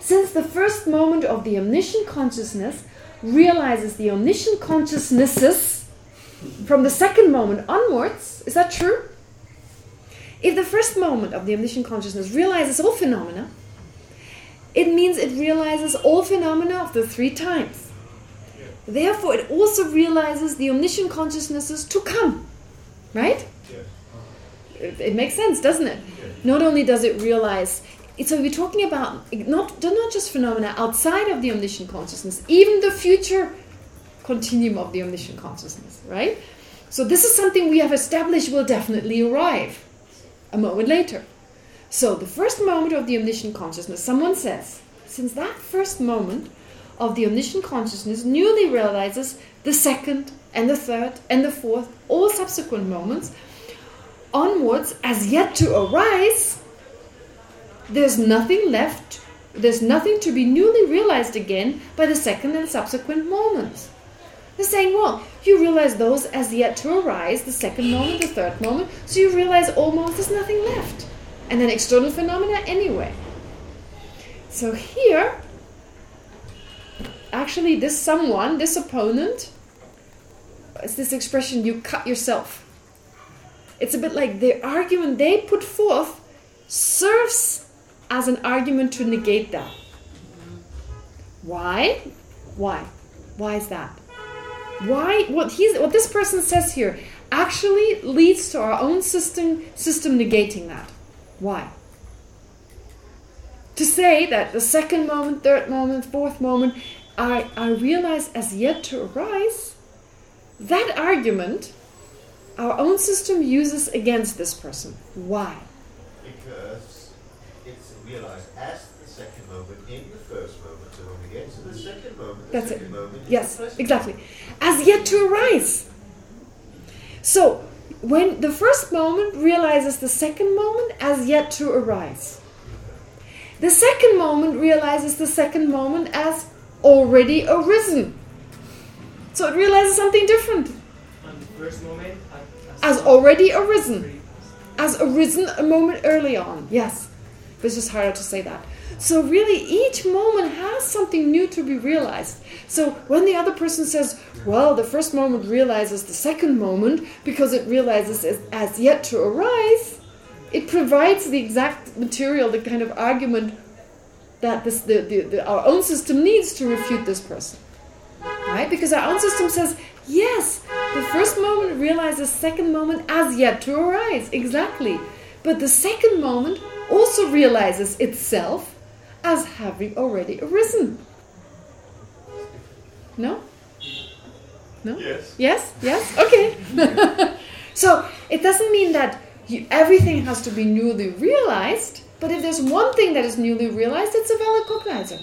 Since the first moment of the omniscient consciousness realizes the omniscient consciousnesses from the second moment onwards, is that true? If the first moment of the omniscient consciousness realizes all phenomena, it means it realizes all phenomena of the three times. Therefore, it also realizes the omniscient consciousnesses to come. Right? It, it makes sense, doesn't it? Not only does it realize... So we're talking about not, not just phenomena outside of the omniscient consciousness, even the future continuum of the omniscient consciousness, right? So this is something we have established will definitely arrive a moment later. So the first moment of the omniscient consciousness, someone says, since that first moment of the omniscient consciousness newly realizes the second and the third and the fourth, all subsequent moments, onwards as yet to arise, there's nothing left, there's nothing to be newly realized again by the second and subsequent moments. They're saying, well, you realize those as yet to arise, the second moment, the third moment, so you realize almost there's nothing left. And then external phenomena anyway. So here, actually this someone, this opponent, it's this expression, you cut yourself. It's a bit like the argument they put forth serves as an argument to negate that. Why? Why? Why is that? Why? What he's what this person says here actually leads to our own system system negating that. Why? To say that the second moment, third moment, fourth moment, I, I realize as yet to arise, that argument our own system uses against this person. Why? Because it's realized as the second moment in the first moment. So when we get to the second moment, the That's second it. moment is Yes, exactly. As yet to arise. So, when the first moment realizes the second moment as yet to arise. The second moment realizes the second moment as already arisen. So it realizes something different. On the first moment, As already arisen. As arisen a moment early on. Yes. But it's just harder to say that. So really, each moment has something new to be realized. So when the other person says, well, the first moment realizes the second moment because it realizes as, as yet to arise, it provides the exact material, the kind of argument that this, the, the, the, our own system needs to refute this person. Right? Because our own system says, yes, the first moment realizes second moment as yet to arise. Exactly. But the second moment also realizes itself as having already arisen. No? No? Yes. Yes? Yes? Okay. so it doesn't mean that you, everything has to be newly realized, but if there's one thing that is newly realized, it's a valid cognizer.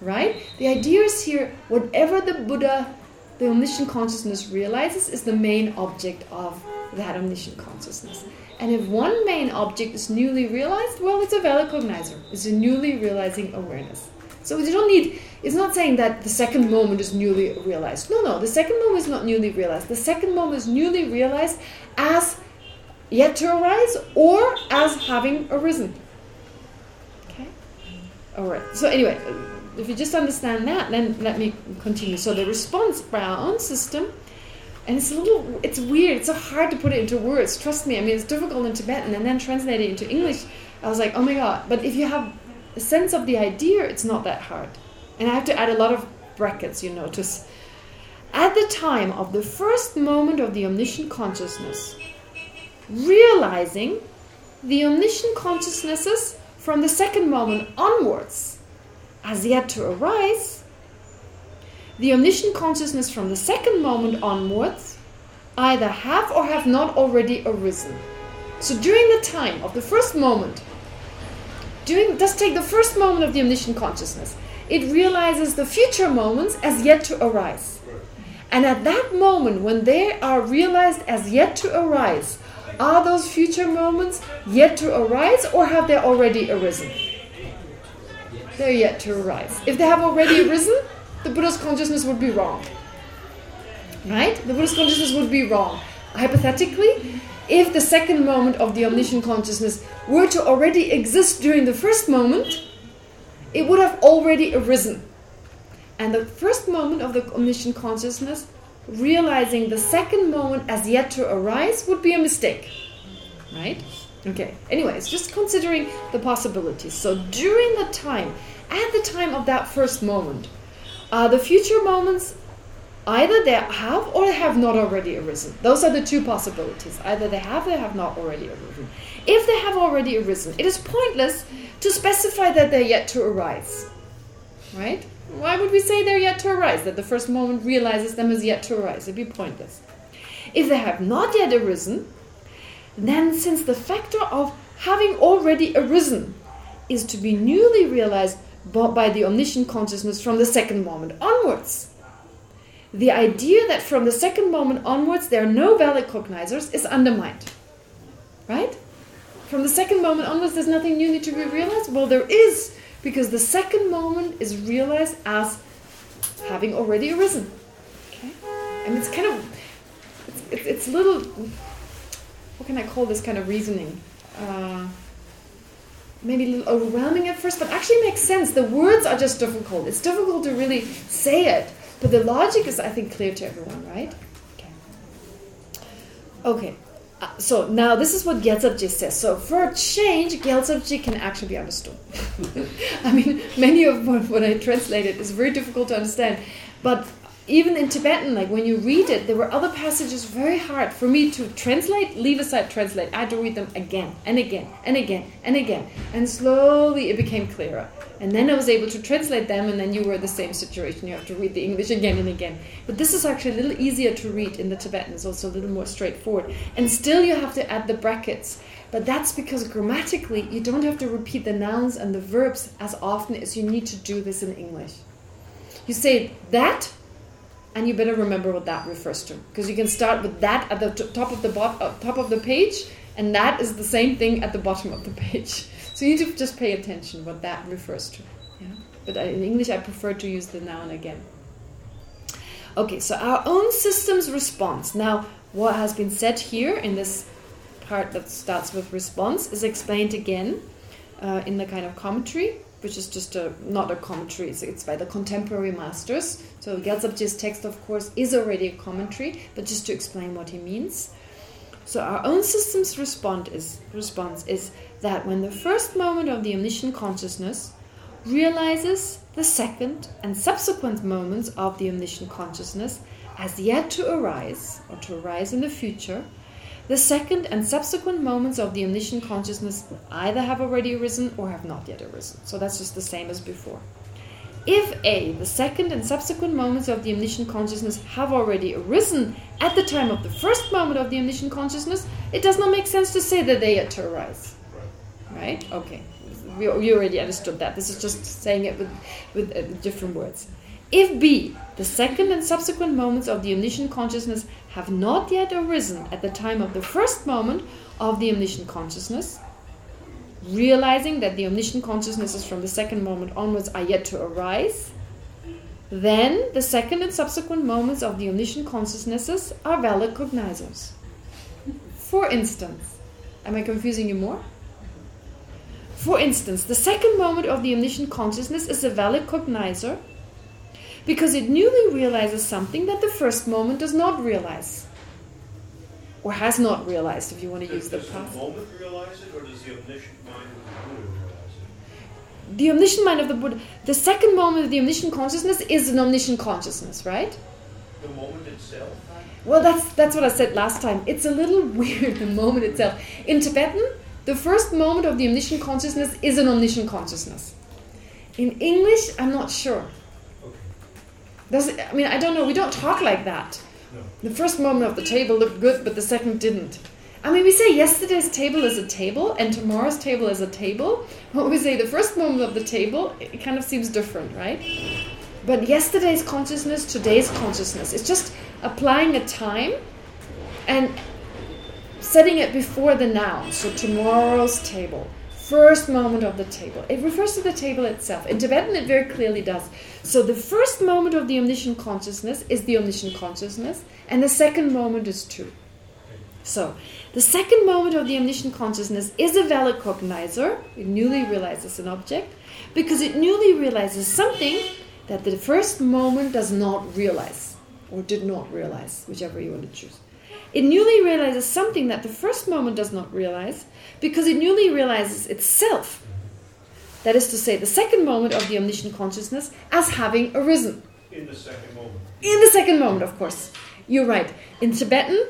Right? The idea is here, whatever the Buddha, the omniscient consciousness realizes is the main object of that omniscient consciousness. And if one main object is newly realized, well, it's a valid cognizer. It's a newly realizing awareness. So you don't need, it's not saying that the second moment is newly realized. No, no, the second moment is not newly realized. The second moment is newly realized as yet to arise or as having arisen. Okay? Alright, so anyway, if you just understand that, then let me continue. So the response by our own system, and it's a little, it's weird, it's so hard to put it into words, trust me. I mean, it's difficult in Tibetan, and then translate it into English, I was like, oh my god. But if you have a sense of the idea, it's not that hard. And I have to add a lot of brackets, you notice. At the time of the first moment of the omniscient consciousness, realizing the omniscient consciousnesses from the second moment onwards as yet to arise, the omniscient consciousness from the second moment onwards either have or have not already arisen. So during the time of the first moment, during just take the first moment of the omniscient consciousness, it realizes the future moments as yet to arise. And at that moment, when they are realized as yet to arise, are those future moments yet to arise or have they already arisen? They're yet to arise. If they have already arisen, the Buddha's consciousness would be wrong. Right? The Buddha's consciousness would be wrong. Hypothetically, if the second moment of the omniscient consciousness were to already exist during the first moment, it would have already arisen. And the first moment of the omniscient consciousness, realizing the second moment as yet to arise, would be a mistake. Right? Okay. Anyways, just considering the possibilities. So during the time, at the time of that first moment, uh, the future moments either they have or they have not already arisen. Those are the two possibilities. Either they have or they have not already arisen. If they have already arisen, it is pointless to specify that they're yet to arise. Right? Why would we say they're yet to arise? That the first moment realizes them as yet to arise. It'd be pointless. If they have not yet arisen, then since the factor of having already arisen is to be newly realized by the omniscient consciousness from the second moment onwards, the idea that from the second moment onwards there are no valid cognizers is undermined. Right? From the second moment onwards there's nothing new need to be realized? Well, there is, because the second moment is realized as having already arisen. Okay? And it's kind of, it's, it's, it's little, what can I call this kind of reasoning? Uh, maybe a little overwhelming at first, but actually makes sense. The words are just difficult. It's difficult to really say it. But the logic is, I think, clear to everyone, right? Okay. Okay. Uh, so now this is what Gyaltsabje says. So for a change, Gyaltsabje can actually be understood. I mean, many of what, what I translated is very difficult to understand. But even in Tibetan, like when you read it, there were other passages very hard for me to translate, leave aside translate. I had to read them again and again and again and again. And slowly it became clearer. And then I was able to translate them, and then you were the same situation. You have to read the English again and again. But this is actually a little easier to read in the Tibetan. It's also a little more straightforward. And still you have to add the brackets. But that's because grammatically, you don't have to repeat the nouns and the verbs as often as you need to do this in English. You say that, and you better remember what that refers to. Because you can start with that at the top of the uh, top of the page, and that is the same thing at the bottom of the page. So you need to just pay attention what that refers to. Yeah? But in English, I prefer to use the noun again. Okay, so our own system's response. Now, what has been said here in this part that starts with response is explained again uh, in the kind of commentary, which is just a not a commentary, it's, it's by the contemporary masters. So Gyaltsabje's text, of course, is already a commentary, but just to explain what he means. So our own system's is, response is that when the first moment of the omniscient consciousness realizes the second and subsequent moments of the omniscient consciousness as yet to arise or to arise in the future, the second and subsequent moments of the omniscient consciousness either have already arisen or have not yet arisen. So that's just the same as before. If A, the second and subsequent moments of the omniscient consciousness have already arisen at the time of the first moment of the omniscient consciousness, it does not make sense to say that they are to arise. Right? Okay. We, we already understood that. This is just saying it with, with uh, different words. If B, the second and subsequent moments of the omniscient consciousness have not yet arisen at the time of the first moment of the omniscient consciousness, realizing that the omniscient consciousnesses from the second moment onwards are yet to arise, then the second and subsequent moments of the omniscient consciousnesses are valid cognizers. For instance, am I confusing you more? For instance, the second moment of the omniscient consciousness is a valid cognizer because it newly realizes something that the first moment does not realize. Or has not realized, if you want to use the past. Does the moment realize it, or does the omniscient mind of the Buddha realize it? The omniscient mind of the Buddha... The second moment of the omniscient consciousness is an omniscient consciousness, right? The moment itself? Well, that's that's what I said last time. It's a little weird, the moment itself. In Tibetan, the first moment of the omniscient consciousness is an omniscient consciousness. In English, I'm not sure. Does it, I mean, I don't know. We don't talk like that. No. The first moment of the table looked good, but the second didn't. I mean, we say yesterday's table is a table and tomorrow's table is a table. When we say the first moment of the table, it kind of seems different, right? But yesterday's consciousness, today's consciousness, it's just applying a time and setting it before the noun. So tomorrow's table, first moment of the table. It refers to the table itself. In Tibetan, it very clearly does. So the first moment of the omniscient consciousness is the omniscient consciousness, and the second moment is two. So, the second moment of the omniscient consciousness is a valid cognizer. It newly realizes an object because it newly realizes something that the first moment does not realize or did not realize, whichever you want to choose. It newly realizes something that the first moment does not realize because it newly realizes itself. That is to say, the second moment of the omniscient consciousness as having arisen. In the second moment. In the second moment, of course. You're right. In Tibetan,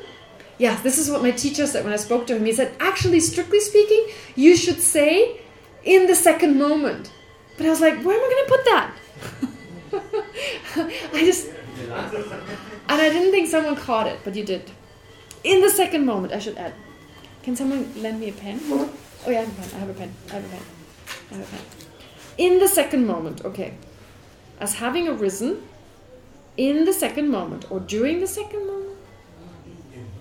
yeah, this is what my teacher said when I spoke to him. He said, actually, strictly speaking, you should say in the second moment. But I was like, where am I going to put that? I just... And I didn't think someone caught it, but you did. In the second moment, I should add. Can someone lend me a pen? Oh, yeah, I have a pen. I have a pen. I have a pen. I have a pen. In the second moment, okay. As having arisen, in the second moment, or during the second moment?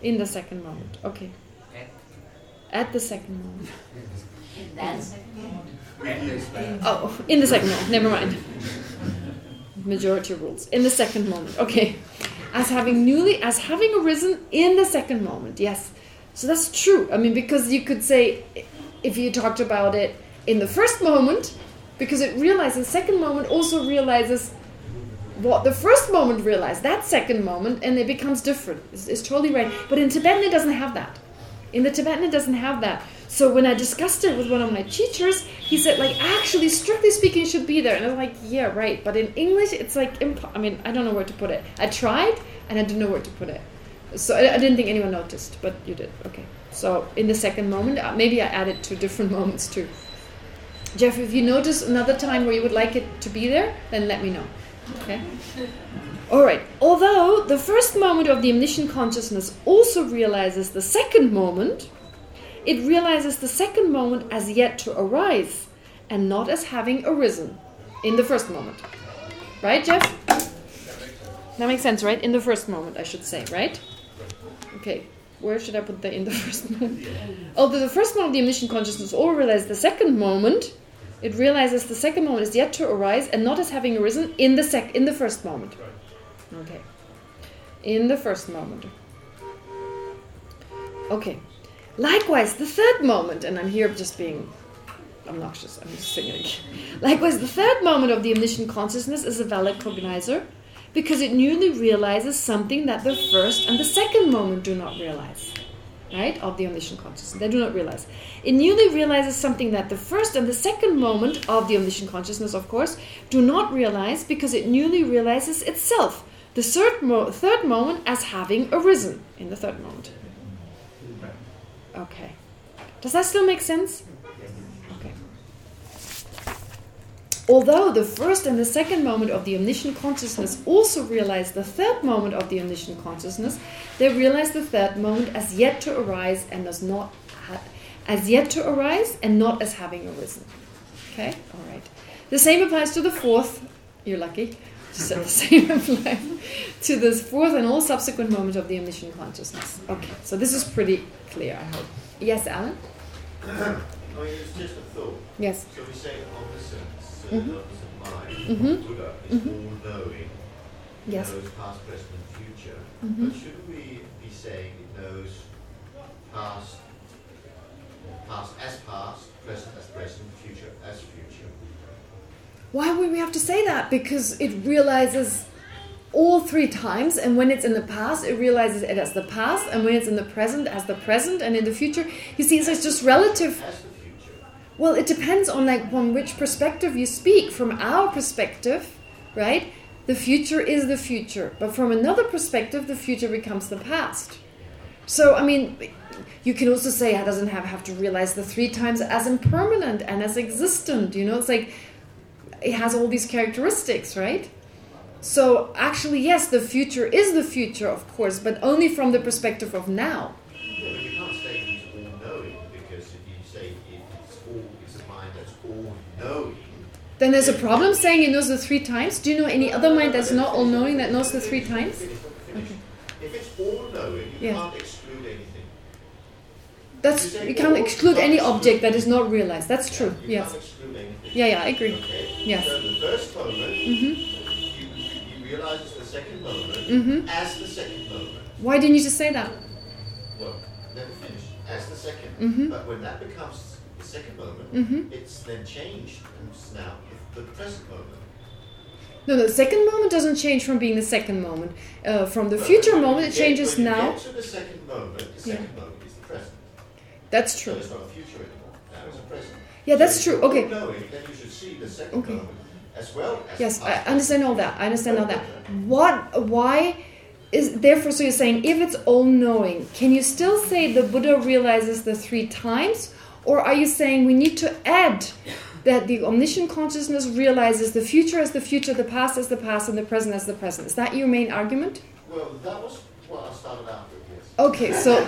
In the second moment, okay. At the second moment. In that second moment. Oh, in the second moment, never mind. Majority rules. In the second moment, okay. As having newly, as having arisen in the second moment, yes. So that's true. I mean, because you could say, if you talked about it in the first moment, because it realizes, second moment also realizes what the first moment realized, that second moment, and it becomes different. It's, it's, totally right. But in Tibetan, it doesn't have that. In the Tibetan, it doesn't have that. So when I discussed it with one of my teachers, he said, like, actually, strictly speaking, should be there. And I was like, yeah, right. But in English, it's like, I mean, I don't know where to put it. I tried, and I didn't know where to put it. So I, I didn't think anyone noticed, but you did. Okay. So in the second moment, uh, maybe I added two different moments too. Jeff, if you notice another time where you would like it to be there, then let me know. Okay? All right. Although the first moment of the omniscient consciousness also realizes the second moment, it realizes the second moment as yet to arise and not as having arisen in the first moment. Right, Jeff? That makes sense, right? In the first moment, I should say, right? Okay. Where should I put that in the first moment? Although the first moment of the omniscient consciousness all realizes the second moment, it realizes the second moment is yet to arise and not as having arisen in the sec in the first moment. Okay. In the first moment. Okay. Likewise, the third moment, and I'm here just being obnoxious, I'm just singing. Likewise, the third moment of the omniscient consciousness is a valid cognizer because it newly realizes something that the first and the second moment do not realize right, of the omniscient consciousness. They do not realize. It newly realizes something that the first and the second moment of the omniscient consciousness, of course, do not realize because it newly realizes itself, the third, mo third moment as having arisen in the third moment. Okay. Does that still make sense? Okay. Although the first and the second moment of the omniscient consciousness also realize the third moment of the omniscient consciousness, they realize the third moment as yet to arise and does not as yet to arise and not as having arisen. Okay? All right. The same applies to the fourth. You're lucky. Just said the same applies to this fourth and all subsequent moments of the omniscient consciousness. Okay, so this is pretty clear, I hope. Yes, Alan? I mean, it's just a thought. Yes. So we say omniscience, mind. Buddha is all-knowing, Yes. knows past, present, and future. Mhm. But shouldn't we be saying it knows past, past as past, present as present, future as future? Why would we have to say that? Because it realizes all three times, and when it's in the past, it realizes it as the past, and when it's in the present, as the present, and in the future. You see, it's just relative. Well, it depends on like from which perspective you speak. From our perspective, right? The future is the future, but from another perspective, the future becomes the past. So, I mean, you can also say it doesn't have have to realize the three times as impermanent and as existent. You know, it's like it has all these characteristics, right? So, actually, yes, the future is the future, of course, but only from the perspective of now. Yeah, but you can't say he's all-knowing because if you say it, it's all, it's a mind that's all-knowing. Then there's a problem saying it knows the three times. Do you know any other mind that's not all-knowing that knows the three times? Finish. If it's all-knowing, you Yeah. can't exclude anything. that's You you can't exclude any object that is not realized. That's true. You Yes. can't exclude anything. Yeah, yeah, I agree. Okay. Yes. So the first moment, Mhm. you, you realize it's the second moment Mhm. as the second moment. Why didn't you just say that? Well, never finish. As the 2nd Mhm. But when that becomes the second moment, Mhm. it's then changed it's now the, present moment. No, the second moment doesn't change from being the second moment. Uh, from the future moment, it changes when you now. get to the second moment, the Yeah. moment is the present. That's So true. it's not a future anymore. Now it's a present. Yeah, So that's true. Okay. know it, then you should see the second Okay. moment as well as Yes, I understand all that. I understand all that. What? Why? Is therefore so you're saying if it's all knowing, can you still say the Buddha realizes the three times, or are you saying we need to add that the omniscient consciousness realizes the future as the future, the past as the past, and the present as the present? Is that your main argument? Well, that was what I started out with, yes. Okay, so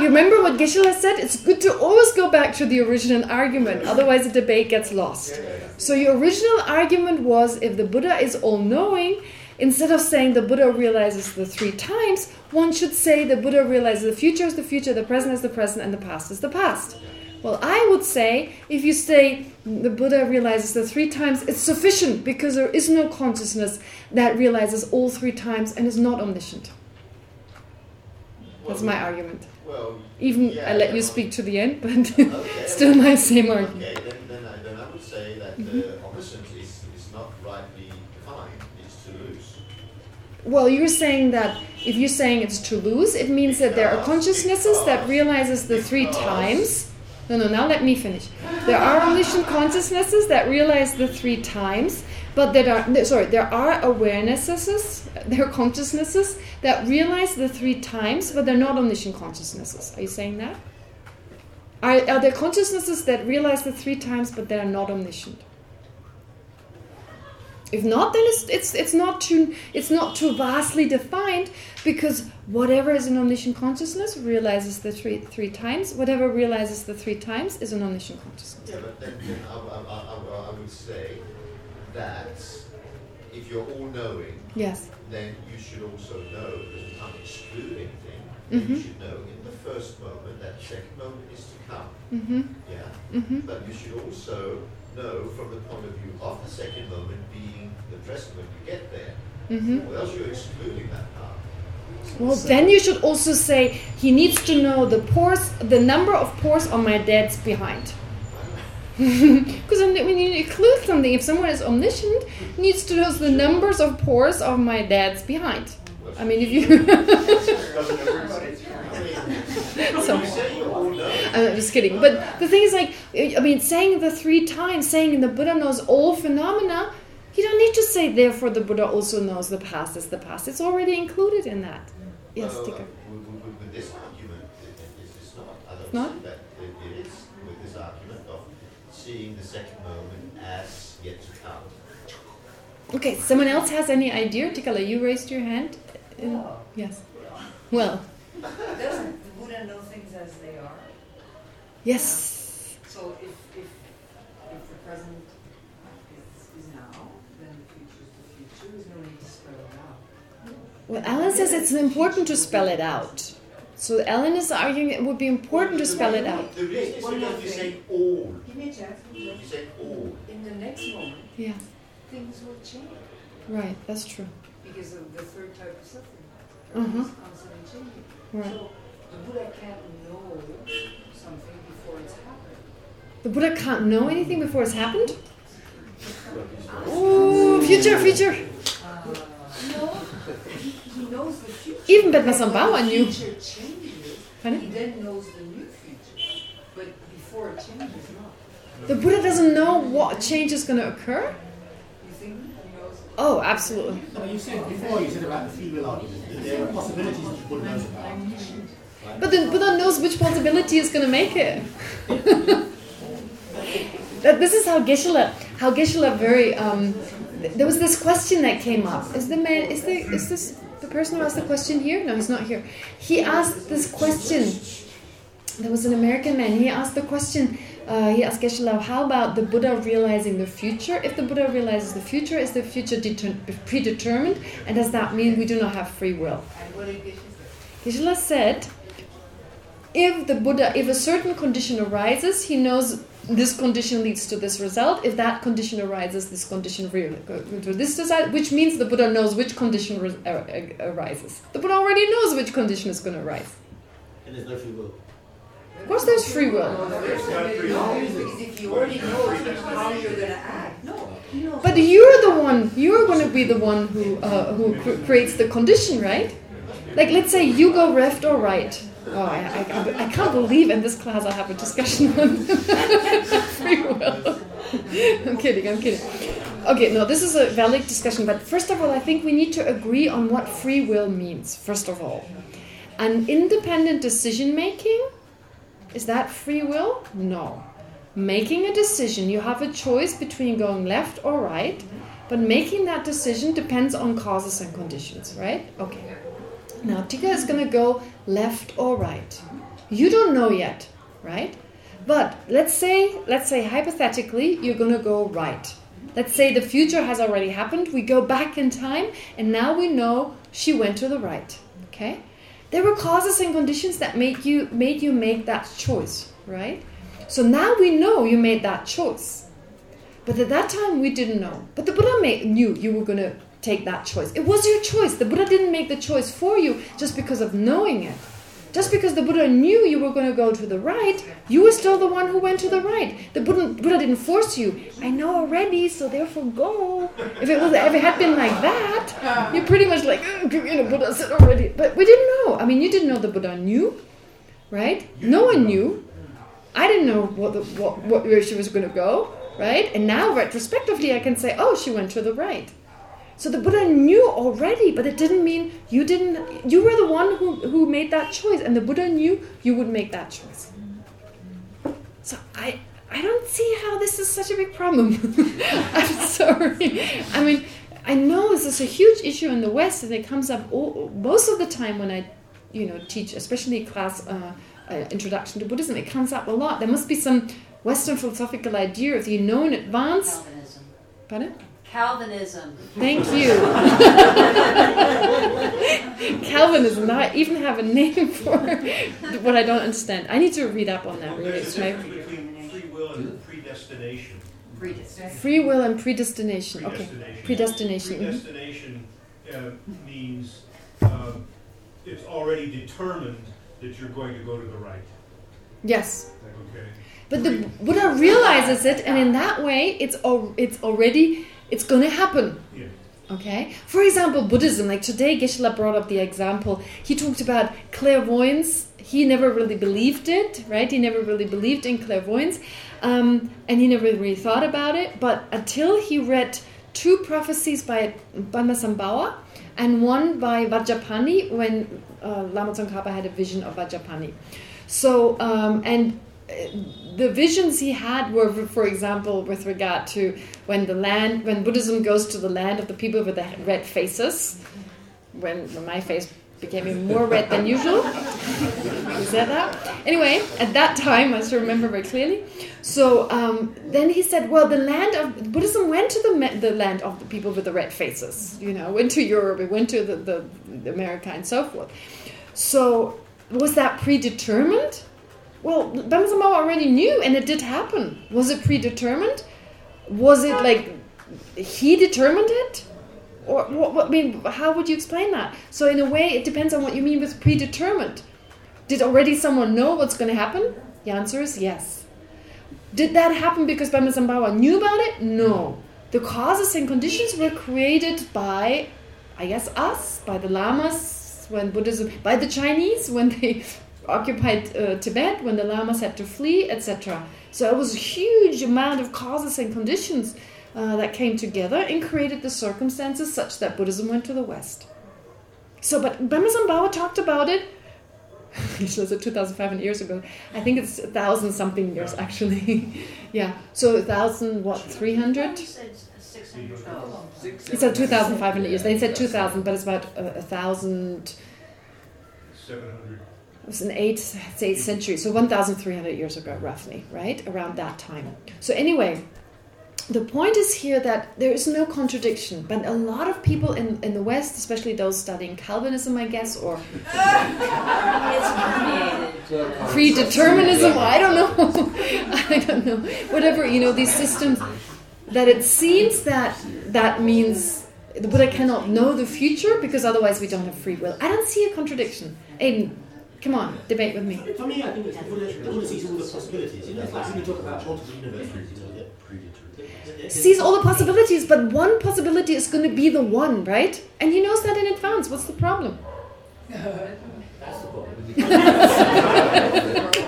you remember what Geshe-la said? It's good to always go back to the original argument, otherwise the debate gets lost. Yeah, yeah, yeah. So your original argument was if the Buddha is all-knowing, instead of saying the Buddha realizes the three times, one should say the Buddha realizes the future is the future, the present is the present, and the past is the past. Well, I would say, if you say the Buddha realizes the three times, it's sufficient because there is no consciousness that realizes all three times and is not omniscient. That's Well, my argument. Well, Even Yeah, I let you speak to the end, but okay. still my same argument. Okay, then, then, I, then I would say that Mm-hmm. the omniscience is, is not rightly defined, it's to lose. Well, you're saying that if you're saying it's to lose, it means that there are Because- consciousnesses that realizes the three because- times. No, no, now let me finish. There are omniscient consciousnesses that realize the three times, but that are sorry, there are awarenesses, there are consciousnesses that realize the three times, but they're not omniscient consciousnesses. Are you saying that? Are, are there consciousnesses that realize the three times, but they are not omniscient? If not, then it's it's it's not too it's not too vastly defined because whatever is an omniscient consciousness realizes the three three times. Whatever realizes the three times is an omniscient consciousness. Yeah, but then, then I, I, I, I, would say that if you're all-knowing, Yes. then you should also know, because you can't exclude anything, then you Mhm. should know in the first moment that the second moment is to come. Mhm. Yeah? Mhm. But you should also know from the point of view of the second moment being the present when you get there. Mhm. Or else you're excluding that part. Well, then you should also say he needs to know the pores, the number of pores on my dad's behind. Because when you include something, if someone is omniscient, needs to know the numbers of pores of my dad's behind. I mean, if you so. You say you're all-knowing. I'm just kidding. But the thing is, like, I mean, saying the three times, saying the Buddha knows all phenomena, you don't need to say, therefore, the Buddha also knows the past is the past. It's already included in that. Yes, Well, Tika. uh, With, with, with this argument, it, it, it's- it's not. I don't Not? see that it, it is with this argument of seeing the second moment as yet to come. Okay, someone else has any idea? Tikala, you raised your hand? Uh, yes. Well, Doesn't the Buddha know things as they are? Yes. So if, if, if the present is, is now, then the future is the future, there's no need to spell it out. Well, Alan says it's important to spell it out. So Alan is arguing it would be important to spell it out. The reason is One more because you say all. Give me a chance. You say all. In the next moment, Yeah, things will change right, that's true. because of the third type of suffering. Uh-huh. Constantly changing. Right. So the Buddha can't know something before it's happened. The Buddha can't know anything before it's happened? Ooh, future, future. Uh, no, he, he knows the future. Even But Padmasambhava when the knew. Pardon? he then knows the new future. But before it changes, not. The Buddha doesn't know what change is going to occur? You think he knows? Oh, absolutely. No, you said before, you said about the free will argument, that there are possibilities that the Buddha knows about. But the Buddha knows which possibility is going to make it. that this is how Geshe-la, how Geshe-la very, um, th- there was this question that came up. Is the man, is the, is this the person who asked the question here? No, he's not here. He asked this question. There was an American man. He asked the question. Uh, he asked Geshe-la, how about the Buddha realizing the future? If the Buddha realizes the future, is the future predetermined? And does that mean we do not have free will? Geshe-la said, if the Buddha, if a certain condition arises, he knows this condition leads to this result. If that condition arises, this condition really to this result, which means the Buddha knows which condition arises. The Buddha already knows which condition is going to arise. And there's no free will. Of course, there's free will. No, no free will, because if you already know how you're gonna act, no. But you're the one. You're going to be the one who uh, who cr creates the condition, right? Like, let's say you go left or right. Oh, I, I, I can't believe in this class I have a discussion on free will. I'm kidding, I'm kidding. Okay, no, this is a valid discussion, but first of all, I think we need to agree on what free will means, first of all. An independent decision-making, is that free will? No. Making a decision, you have a choice between going left or right, but making that decision depends on causes and conditions, right? Okay. Now, Tika is going to go left or right. You don't know yet, right? But let's say, let's say hypothetically, you're going to go right. Let's say the future has already happened. We go back in time, and now we know she went to the right. Okay? There were causes and conditions that made you made you make that choice, right? So now we know you made that choice. But at that time, we didn't know. But the Buddha made, knew you were going to take that choice. It was your choice. The Buddha didn't make the choice for you just because of knowing it. Just because the Buddha knew you were going to go to the right, you were still the one who went to the right. The Buddha, Buddha didn't force you. I know already, so therefore go. If it was, if it had been like that, you're pretty much like, you know, Buddha said already. But we didn't know. I mean, you didn't know the Buddha knew, right? No one knew. I didn't know what the, what, what where she was going to go, right? And now, retrospectively, I can say, oh, she went to the right. So the Buddha knew already, but it didn't mean you didn't. You were the one who who made that choice, and the Buddha knew you would make that choice. So I I don't see how this is such a big problem. I'm sorry. I mean, I know this is a huge issue in the West, and it comes up all, most of the time when I, you know, teach, especially class uh, uh, introduction to Buddhism. It comes up a lot. There must be some Western philosophical idea if you know in advance. Calvinism. Pardon? Calvinism. Thank you. Calvinism. Now I even have a name for what I don't understand. I need to read up on that. Really. There's a It's my- difference between free will and predestination. Predestination. Free will and predestination. Okay. Predestination. Predestination. mhm. Predestination uh, means um, it's already determined that you're going to go to the right. Yes. Okay. But the Buddha realizes it, and in that way, it's al it's already it's going to happen. Yeah. Okay. For example, Buddhism. Like today, Geshe-la brought up the example. He talked about clairvoyance. He never really believed it, right? He never really believed in clairvoyance, um, and he never really thought about it. But until he read two prophecies by Padmasambhava and one by Vajrapani when uh, Lama Tsongkhapa had a vision of Vajrapani. So, um, and the visions he had were, for example, with regard to when the land, when Buddhism goes to the land of the people with the red faces, when, when my face became even more red than usual. he said that. Anyway, at that time, I still remember very clearly. So um, then he said, well, the land of Buddhism went to the the land of the people with the red faces. You know, went to Europe, it went to the, the America, and so forth. So was that predetermined? Well, Benzema already knew, and it did happen. Was it predetermined? Was it like he determined it? Or what, what, I mean, how would you explain that? So in a way, it depends on what you mean with predetermined. Did already someone know what's going to happen? The answer is yes. Did that happen because Sambawa knew about it? No. The causes and conditions were created by, I guess, us, by the lamas, when Buddhism, by the Chinese, when they occupied uh, Tibet, when the lamas had to flee, etc. So it was a huge amount of causes and conditions uh, that came together and created the circumstances such that Buddhism went to the West. So, but Padmasambhava talked about it this was 2,500 years ago. I think it's a thousand something years actually. yeah. So a thousand what? 300? He said 600. Oh. He said 2,500 years. They said 2,000, but it's about a, a thousand. Seven hundred. It was in eighth, eighth century, so 1,300 years ago, roughly, right around that time. So anyway, the point is here that there is no contradiction, but a lot of people in, in the West, especially those studying Calvinism, I guess, or predeterminism, I don't know, I don't know, whatever, you know, these systems, that it seems that that means the Buddha cannot know the future because otherwise we don't have free will. I don't see a contradiction. Aiden, come on, debate with me. For me, I think it's the Buddha, sees all the possibilities. You know, it's like when you talk about multiple universes, you know, Sees all the possibilities, but one possibility is going to be the one, right? And he knows that in advance. What's the problem? That's the problem.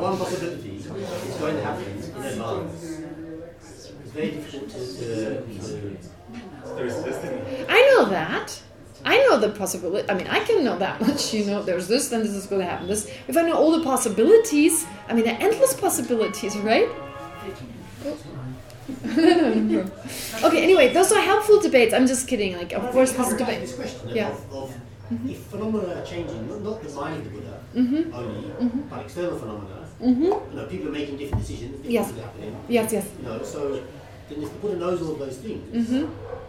One possibility is going to happen in advance. It's very difficult to, to, to I know that. I know the possibility. I mean, I can know that much. You know, there's this, then this is going to happen. This. If I know all the possibilities, I mean, there are endless possibilities, right? okay. Anyway, those are helpful debates. I'm just kidding. Like, of course, this debate. this question Yeah. of, of if phenomena are changing, not, the mind of the Buddha Mhm. only, but external phenomena. Mhm. You know, people are making different decisions, Yes. are happening. Yes. Yes. You know, so then if the Buddha knows all of those things, Mhm.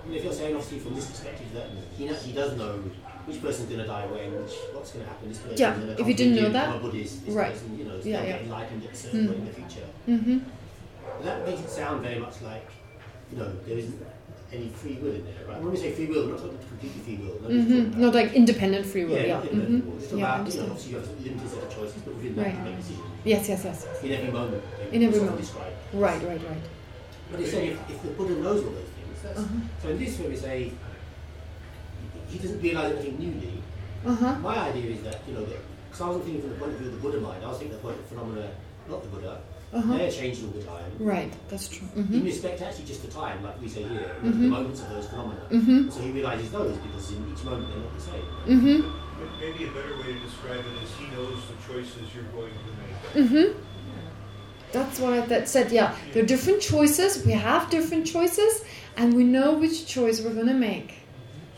You know, if you're saying obviously from this perspective that he actually does know which person's going to die when, which what's going to happen, this person Yeah, going to if you didn't know that, Buddhist, this right. person, you know, is Yeah, yeah. get enlightened at a certain Mm. point in the future. Mhm. That makes it sound very much like, you know, there isn't any free will in there, right? When we say free will, we're not talking completely free will. Not just talking Mhm. Not like independent free will. yeah, Yeah. independent will. Mhm. It's Yeah. About, you know, obviously you have a limited set of choices, but within that Right. you make decisions. Yes. Yes. Yes. In every moment. In every moment. Right. Right. Right. But it's saying if, if the Buddha knows all those things, that's, Uh-huh. so in this way we say he doesn't realise anything newly. Uh huh. My idea is that, you know, because I wasn't thinking from the point of view of the Buddha mind, I was thinking the point of phenomena, not the Buddha, Uh huh. they're changing all the time. Right. That's true. In Mhm. respect actually just the time, like we say here, Mhm. the moments of those phenomena. Mhm. So he realises those because in each moment they're not the same. Mhm. Maybe a better way to describe it is he knows the choices you're going to make. Mhm. That's what I that said. Yeah, there are different choices. We have different choices, and we know which choice we're gonna make.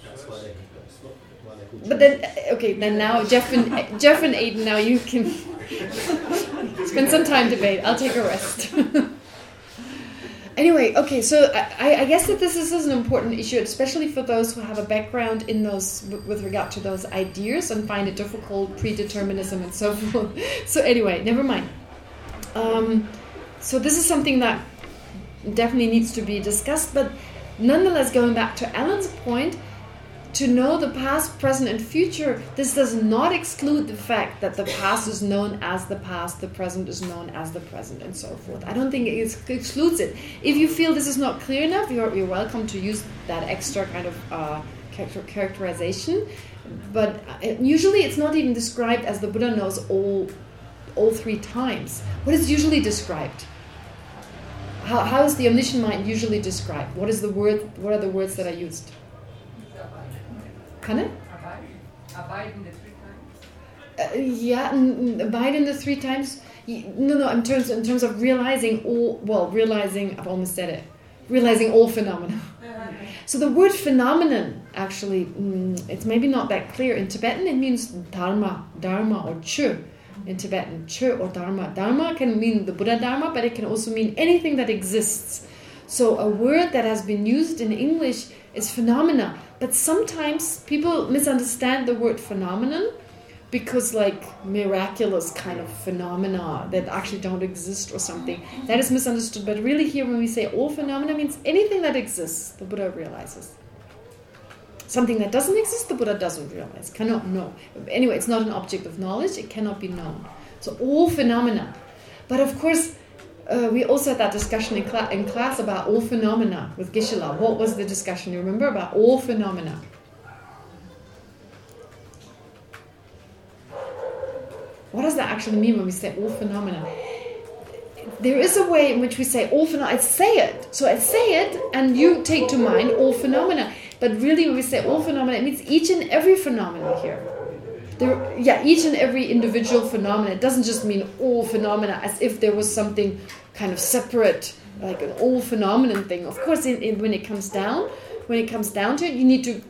That's why they, that's not why they're called But then, uh, okay, then now Jeff and Jeff and Aiden, now you can spend some time debate. I'll take a rest. anyway, okay, so I, I guess that this is, is an important issue, especially for those who have a background in those with regard to those ideas and find it difficult, predeterminism and so forth. So anyway, never mind. Um, so this is something that definitely needs to be discussed, but nonetheless, going back to Alan's point, to know the past, present, and future, this does not exclude the fact that the past is known as the past, the present is known as the present, and so forth. I don't think it excludes it. If you feel this is not clear enough, you're, you're welcome to use that extra kind of uh, character characterization. But uh, usually it's not even described as the Buddha knows all, all three times. What is usually described? How, how is the omniscient mind usually described? What is the word? What are the words that are used? Kann it? Abide, abide in the three times. Uh, yeah, abide in the three times. No, no. In terms, in terms of realizing all. Well, realizing. I've almost said it. Realizing all phenomena. So the word phenomenon actually, mm, it's maybe not that clear. In Tibetan, it means dharma, dharma or chu. In Tibetan, chu or dharma. Dharma can mean the Buddha dharma, but it can also mean anything that exists. So a word that has been used in English is phenomena. But sometimes people misunderstand the word phenomenon because like miraculous kind of phenomena that actually don't exist or something. That is misunderstood. But really here when we say all phenomena means anything that exists, the Buddha realizes. Something that doesn't exist, the Buddha doesn't realize, cannot know. Anyway, it's not an object of knowledge, it cannot be known. So all phenomena. But of course, uh, we also had that discussion in, cla in class about all phenomena with Geshe-la. What was the discussion, you remember, about all phenomena? What does that actually mean when we say all phenomena? There is a way in which we say all phenomena. I say it. So I say it, and you take to mind all phenomena. But really, when we say all phenomena, it means each and every phenomena here. There, yeah, each and every individual phenomena. It doesn't just mean all phenomena as if there was something kind of separate, like an all phenomenon thing. Of course, in, in, when it comes down, when it comes down to it, you need to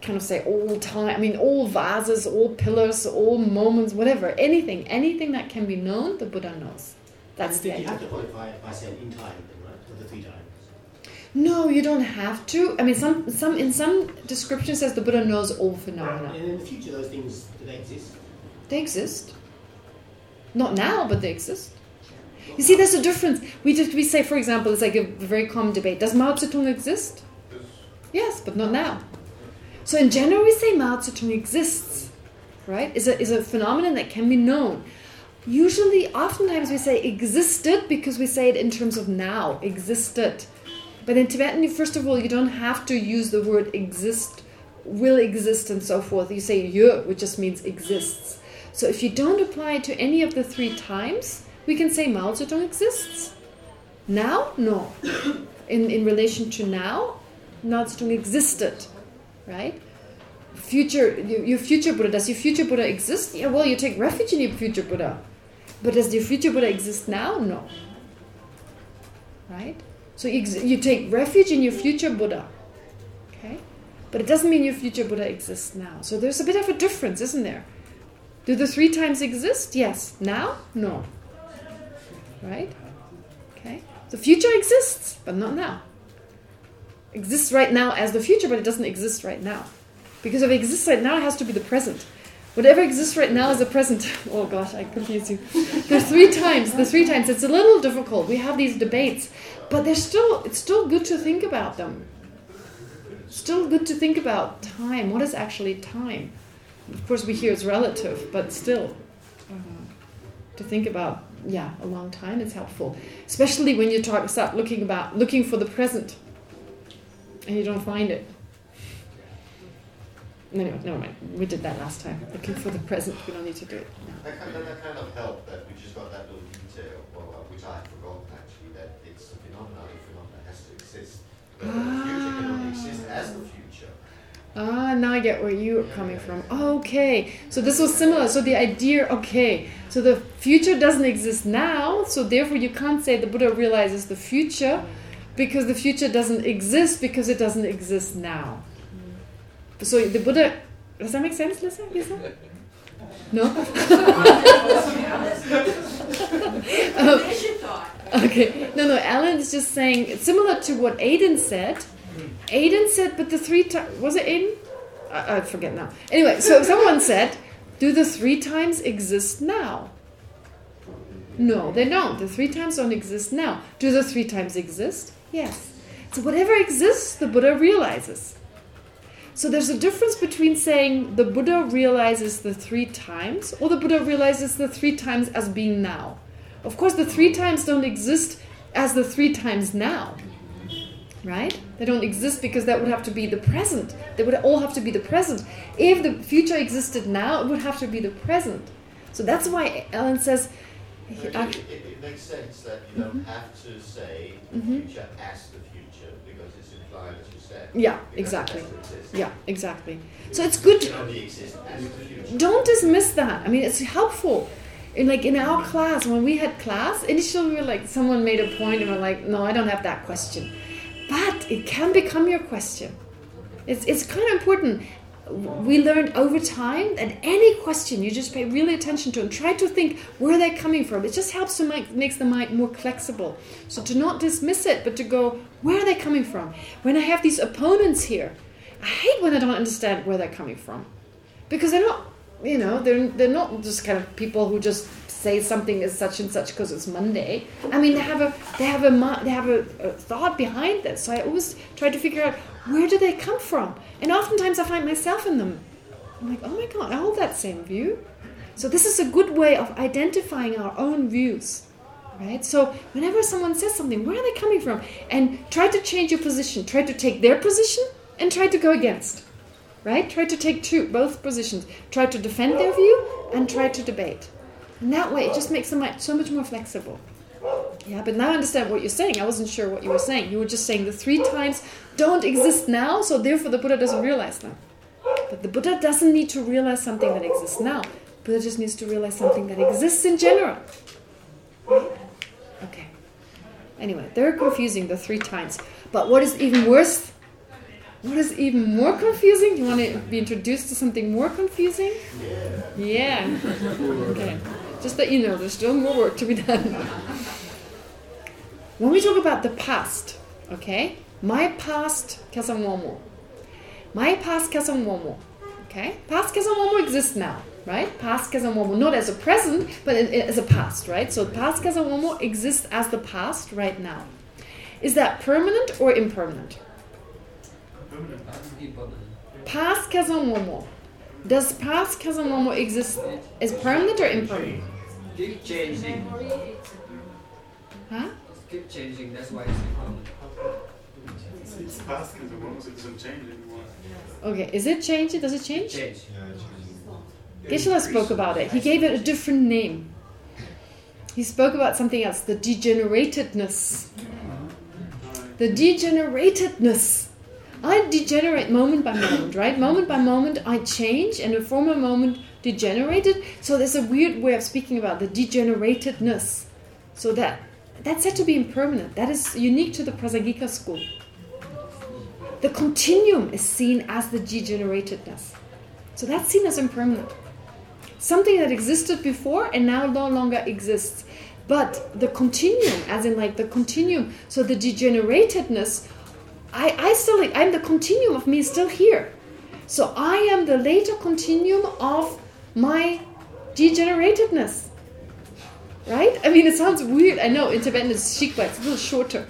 kind of say all time. I mean, all vases, all pillars, all moments, whatever, anything, anything that can be known, the Buddha knows. That's the you have to qualify it by saying in time, then, right? for the three times. No, you don't have to. I mean, some some in some description says the Buddha knows all phenomena. And in the future, those things do they exist? They exist. Not now, but they exist. You see, there's a difference. We just we say, for example, it's like a very common debate: Does Mao Zedong exist? Yes, but not now. So in general, we say Mao Zedong exists, right? Is a is a phenomenon that can be known. Usually, oftentimes we say existed because we say it in terms of now, existed. But in Tibetan, first of all, you don't have to use the word exist, will exist, and so forth. You say ye, which just means exists. So if you don't apply it to any of the three times, we can say Mao Zedong exists. Now? No. In, in relation to now, Mao Zedong existed, right? Future, your, future Buddha, does your future Buddha exist? Yeah, well, you take refuge in your future Buddha. But does future Buddha exist now? No. Right? So you, you take refuge in your future Buddha. Okay? But it doesn't mean your future Buddha exists now. So there's a bit of a difference, isn't there? Do the three times exist? Yes. Now? No. Right? Okay? The future exists, but not now. Exists right now as the future, but it doesn't exist right now. Because if it exists right now, it has to be the present. Whatever exists right now is the present. Oh gosh, I confuse you. There's three times. There's three times. It's a little difficult. We have these debates, but they're still. It's still good to think about them. Still good to think about time. What is actually time? Of course, we hear it's relative, but still, uh, to think about. Yeah, a long time is helpful, especially when you talk start looking about looking for the present, and you don't find it. Anyway, never mind. We did that last time. Looking for the present. We don't need to do it. That kind, of, that kind of helped that we just got that little detail, well, uh, which I had forgotten actually, that it's a phenomenon, the phenomenon has to exist. But the future can only exist as the future. Ah, now I get where you're coming from. Okay, so this was similar. So the idea, okay, so the future doesn't exist now, so therefore you can't say the Buddha realizes the future because the future doesn't exist because it doesn't exist now. So the Buddha, does that make sense, Lisa? Lisa? No? Um, Finish your thought. Okay, no, no, Alan is just saying, it's similar to what Aiden said. Aiden said, but the three times, was it Aiden? I, I forget now. Anyway, so someone said, do the three times exist now? No, they don't. The three times don't exist now. Do the three times exist? Yes. So whatever exists, the Buddha realizes. So there's a difference between saying the Buddha realizes the three times or the Buddha realizes the three times as being now. Of course, the three times don't exist as the three times now. Right? They don't exist because that would have to be the present. They would all have to be the present. If the future existed now, it would have to be the present. So that's why Ellen says... Actually, it, it makes sense that you don't have to say the Mhm. future as the future because it's implied, as Yeah, exactly. has to exist. Yeah, exactly. So it's good... It can only exist as the future. don't dismiss that. I mean, it's helpful. In like in our class, when we had class, initially we were like, someone made a point and we're like, no, I don't have that question. But it can become your question. It's, it's kind of important. We learned over time that any question you just pay really attention to and try to think where they're coming from. It just helps to make makes the mind more flexible. So to not dismiss it, but to go, where are they coming from? When I have these opponents here, I hate when I don't understand where they're coming from because they're not you know they're they're not just kind of people who just say something is such and such because it's Monday. I mean they have a they have a they have a, a thought behind this. So I always try to figure out where do they come from, and oftentimes I find myself in them. I'm like, oh my god, I hold that same view. So this is a good way of identifying our own views. Right? So whenever someone says something, where are they coming from? And try to change your position. Try to take their position and try to go against right? Try to take two, both positions. Try to defend their view and try to debate. And that way, it just makes the mind so much more flexible. Yeah, but now I understand what you're saying. I wasn't sure what you were saying. You were just saying the three times don't exist now, so therefore the Buddha doesn't realize them. But the Buddha doesn't need to realize something that exists now. Buddha just needs to realize something that exists in general. Okay. Anyway, they're confusing the three times. But what is even worse what is even more confusing? You want to be introduced to something more confusing? Yeah. Okay. Just that you know, there's still more work to be done. when we talk about the past, okay, my past Kelsang Wangmo, my past Kelsang Wangmo, okay, past Kelsang Wangmo exists now, right? Past Kelsang Wangmo, not as a present, but as a past, right? So past Kelsang Wangmo exists as the past right now. Is that permanent or impermanent? Past Kelsang Wangmo. Does past Kelsang Wangmo exist as permanent or impermanent? Keep changing. Huh? Keep changing. That's why it's impermanent. It's past because it won't- it doesn't change anymore. Okay, is it changing? Does it change? Change. Geshe-la spoke about it. He gave it a different name. He spoke about something else, the degeneratedness. The degeneratedness. I degenerate moment by moment, right? Moment by moment, I change, and a former moment degenerated. So there's a weird way of speaking about the degeneratedness. So that that's said to be impermanent. That is unique to the Prasangika school. The continuum is seen as the degeneratedness. So that's seen as impermanent. Something that existed before and now no longer exists. But the continuum, as in like the continuum, so the degeneratedness, I, I still, I'm the continuum of me still here. So I am the later continuum of my degeneratedness. Right? I mean, it sounds weird. I know in Tibetan it's shikpa, it's a little shorter.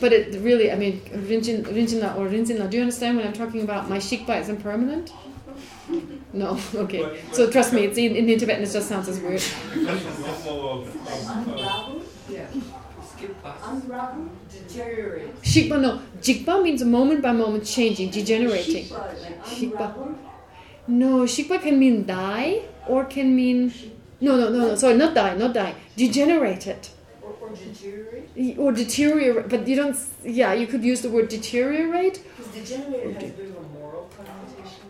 But it really, I mean, Rinjin, Rinjinla or Rinjinla, do you understand when I'm talking about my shikpa is impermanent? No, okay. So trust me, it's in, in Tibetan it just sounds as weird. Unravel, deteriorate. Shikpa, no. Jikpa means moment by moment changing, degenerating. Shikpa, like Shikpa. unravel. No, shikpa can mean die or can mean... No, no, no, no. Sorry, not die, not die. Degenerated. Or, or deteriorate. Or deteriorate. But you don't... Yeah, you could use the word deteriorate. Because degenerate has a bit of a moral connotation.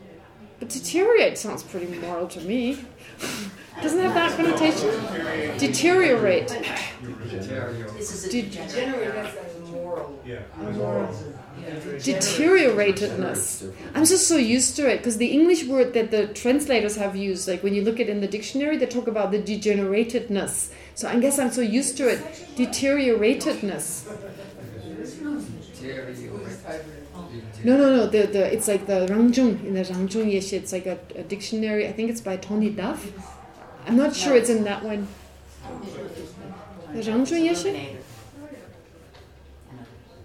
But deteriorate sounds pretty moral to me. Doesn't have that connotation? Deteriorate. This is degenerate has a moral. yeah. Deterioratedness. I'm just so used to it because the English word that the translators have used, like when you look at it in the dictionary, they talk about the degeneratedness. So I guess I'm so used to it. Deterioratedness. No, no, no. The the it's like the Rangjung in the Rangjung Yeshe. It's like a, a dictionary. I think it's by Tony Duff. I'm not sure it's in that one. The Rangjung Yeshe.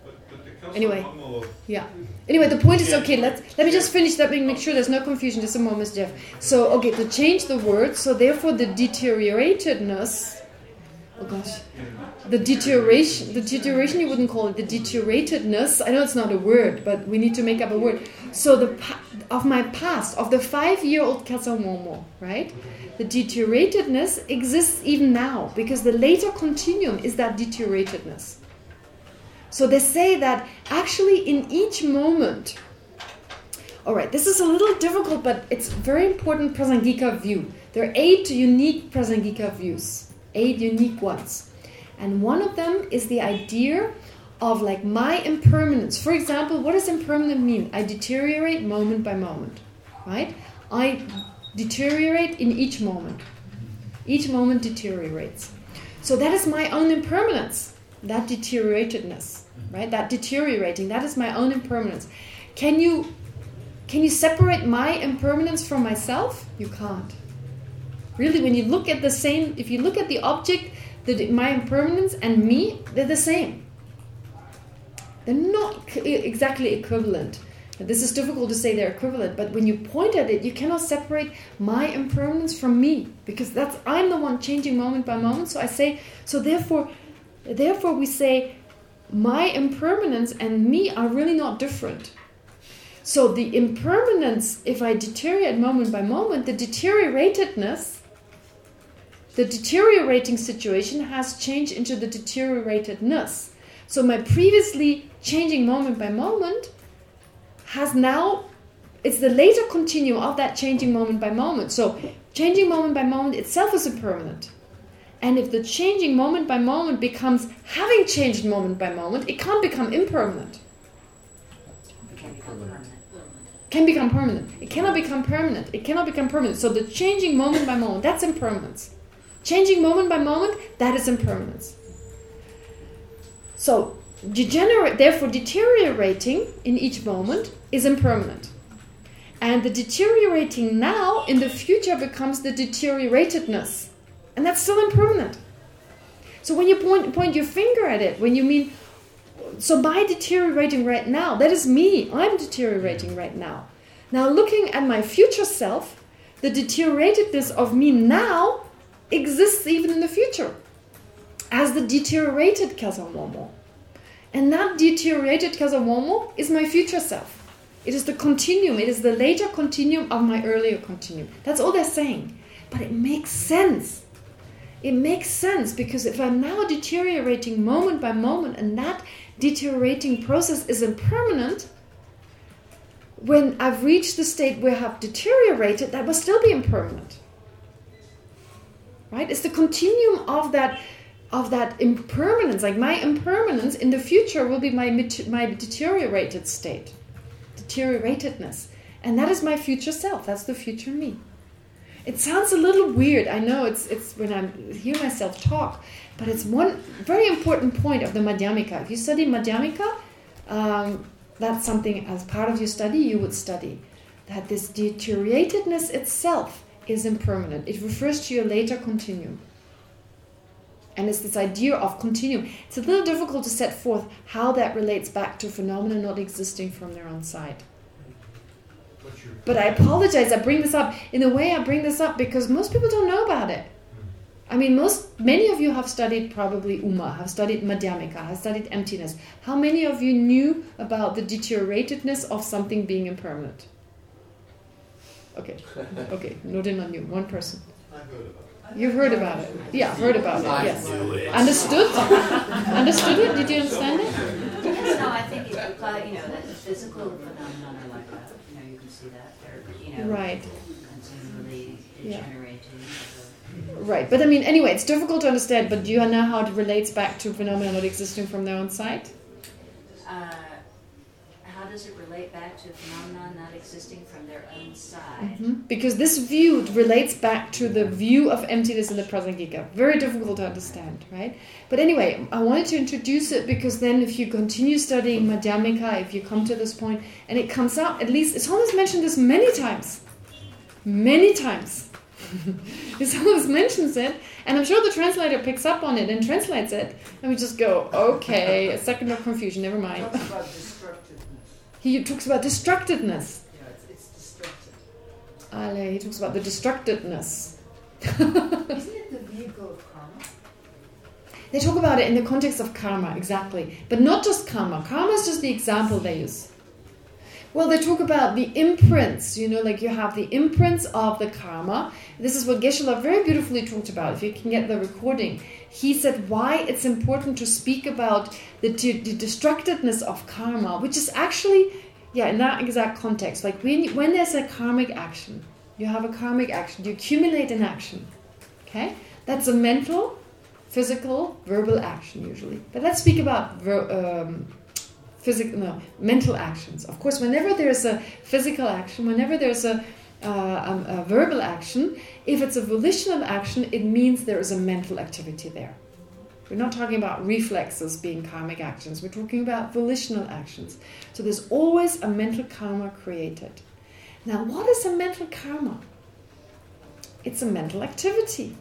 But, but the Kelso Anyway. Yeah. Anyway, the point is okay. Let's let me just finish that. Make make sure there's no confusion. Just a moment, Jeff. So okay, to change the word. So therefore, the deterioratedness. Oh gosh, the deterioration. The deterioration you wouldn't call it. The deterioratedness. I know it's not a word, but we need to make up a word. So the of my past of the five-year-old Kelsang Wangmo, right? The deterioratedness exists even now because the later continuum is that deterioratedness. So they say that actually in each moment, all right, this is a little difficult, but it's very important Prasangika view. There are eight unique Prasangika views, eight unique ones. And one of them is the idea of like my impermanence. For example, what does impermanent mean? I deteriorate moment by moment, right? I deteriorate in each moment. Each moment deteriorates. So that is my own impermanence, that deterioratedness, right? That deteriorating, that is my own impermanence. Can you can you separate my impermanence from myself? You can't. Really, when you look at the same, if you look at the object, the, my impermanence and me, they're the same. They're not exactly equivalent. This is difficult to say they're equivalent, but when you point at it, you cannot separate my impermanence from me because that's I'm the one changing moment by moment. So I say, so therefore, therefore we say, my impermanence and me are really not different. So the impermanence, if I deteriorate moment by moment, the deterioratedness, the deteriorating situation has changed into the deterioratedness. So my previously changing moment by moment has now, it's the later continuum of that changing moment by moment. So changing moment by moment itself is impermanent. And if the changing moment by moment becomes having changed moment by moment, it can't become impermanent. Can become permanent. It cannot become permanent. It cannot become permanent. So the changing moment by moment, that's impermanence. Changing moment by moment, that is impermanence. So, degenerate, therefore deteriorating in each moment is impermanent. And the deteriorating now in the future becomes the deterioratedness. And that's still impermanent. So when you point, point your finger at it, when you mean, so by deteriorating right now, that is me. I'm deteriorating right now. Now looking at my future self, the deterioratedness of me now exists even in the future as the deteriorated Kelsang Wangmo. And that deteriorated Kelsang Wangmo is my future self. It is the continuum. It is the later continuum of my earlier continuum. That's all they're saying. But it makes sense. It makes sense because if I'm now deteriorating moment by moment and that deteriorating process is impermanent, when I've reached the state where I've deteriorated, that will still be impermanent. Right? It's the continuum of that of that impermanence. Like my impermanence in the future will be my my deteriorated state deterioratedness. And that is my future self. That's the future me. It sounds a little weird. I know it's it's when I hear myself talk, but it's one very important point of the Madhyamika. If you study Madhyamika, um, that's something as part of your study you would study. That this deterioratedness itself is impermanent. It refers to your later continuum. And it's this idea of continuum. It's a little difficult to set forth how that relates back to phenomena not existing from their own side. But I apologize, I bring this up. In a way, I bring this up because most people don't know about it. I mean, most many of you have studied probably Uma, have studied Madhyamika, have studied emptiness. How many of you knew about the deterioratedness of something being impermanent? Okay, okay, not in on you, one person. I heard about it. You've heard about it. Yeah, heard about it, yes. Understood? Understood it? Did you understand it? Yes, no, I think it applies, you know, that physical phenomena are like that. You know, you can see that. They're, you know, Right. continually Yeah. Right, but I mean, anyway, it's difficult to understand, but do you know how it relates back to phenomena not existing from their own side? Uh, how does it relate back to phenomena not existing from their own side? Mhm. Because this view relates back to the view of emptiness in the Prasangika. Very difficult to understand, right? But anyway, I wanted to introduce it because then if you continue studying Madhyamika, if you come to this point, and it comes out, at least, it's always mentioned this many times. Many times. It's always mentions it, and I'm sure the translator picks up on it and translates it, and we just go, okay, a second of confusion, never mind. Talks about destructiveness. He talks about destructiveness. Yeah, it's, it's destructive. Ale, he talks about the destructiveness. Isn't it the vehicle of karma? They talk about it in the context of karma, exactly. But not just karma. Karma is just the example they use. Well, they talk about the imprints, you know, like you have the imprints of the karma. This is what Geshe-la very beautifully talked about, if you can get the recording. He said why it's important to speak about the, the destructiveness of karma, which is actually, yeah, in that exact context. Like when, when there's a karmic action, you have a karmic action, you accumulate an action, okay? That's a mental, physical, verbal action usually. But let's speak about um, physical, no, mental actions. Of course, whenever there's a physical action, whenever there's a, uh, um, a verbal action, if it's a volitional action, it means there is a mental activity there. We're not talking about reflexes being karmic actions. We're talking about volitional actions. So there's always a mental karma created. Now, what is a mental karma? It's a mental activity,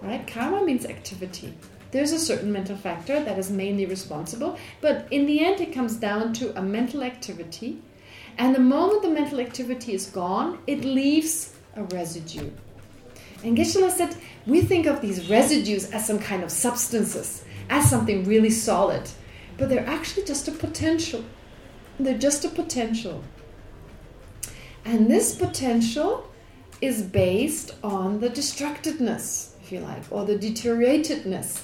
right? Karma means activity. There's a certain mental factor that is mainly responsible, but in the end it comes down to a mental activity. And the moment the mental activity is gone, it leaves a residue. And Geshe-la said, we think of these residues as some kind of substances, as something really solid. But they're actually just a potential. They're just a potential. And this potential is based on the destructiveness, if you like, or the deterioratedness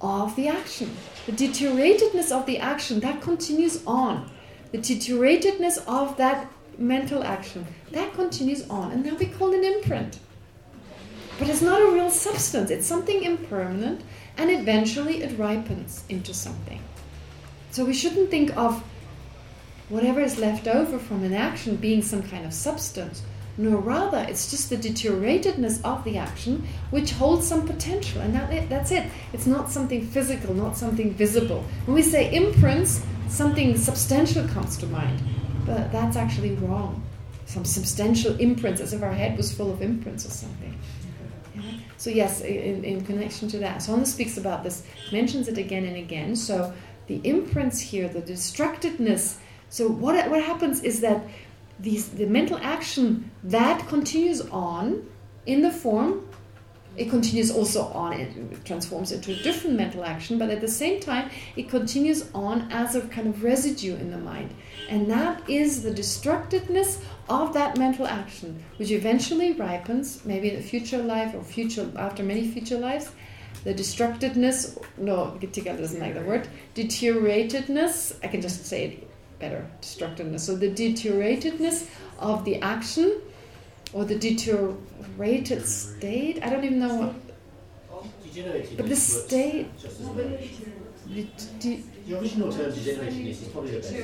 of the action. The deterioratedness of the action, that continues on. The deterioratedness of that mental action, that continues on. And that we call an imprint. But it's not a real substance. It's something impermanent, and eventually it ripens into something. So we shouldn't think of whatever is left over from an action being some kind of substance. No, rather, it's just the deterioratedness of the action which holds some potential, and that, that's it. It's not something physical, not something visible. When we say imprints, something substantial comes to mind, but that's actually wrong. Some substantial imprints, as if our head was full of imprints or something. So yes, in, in connection to that, Sonne speaks about this, mentions it again and again. So the imprints here, the distractedness. So what what happens is that these the mental action that continues on in the form it continues also on it transforms into a different mental action but at the same time it continues on as a kind of residue in the mind and that is the destructiveness of that mental action which eventually ripens maybe in a future life or future after many future lives the destructiveness no Gittigal doesn't like the word deterioratedness I can just say it better destructiveness. So the deterioratedness of the action or the deteriorated state. I don't even know what. But the state. Well. The, the original term degeneratedness is probably the best.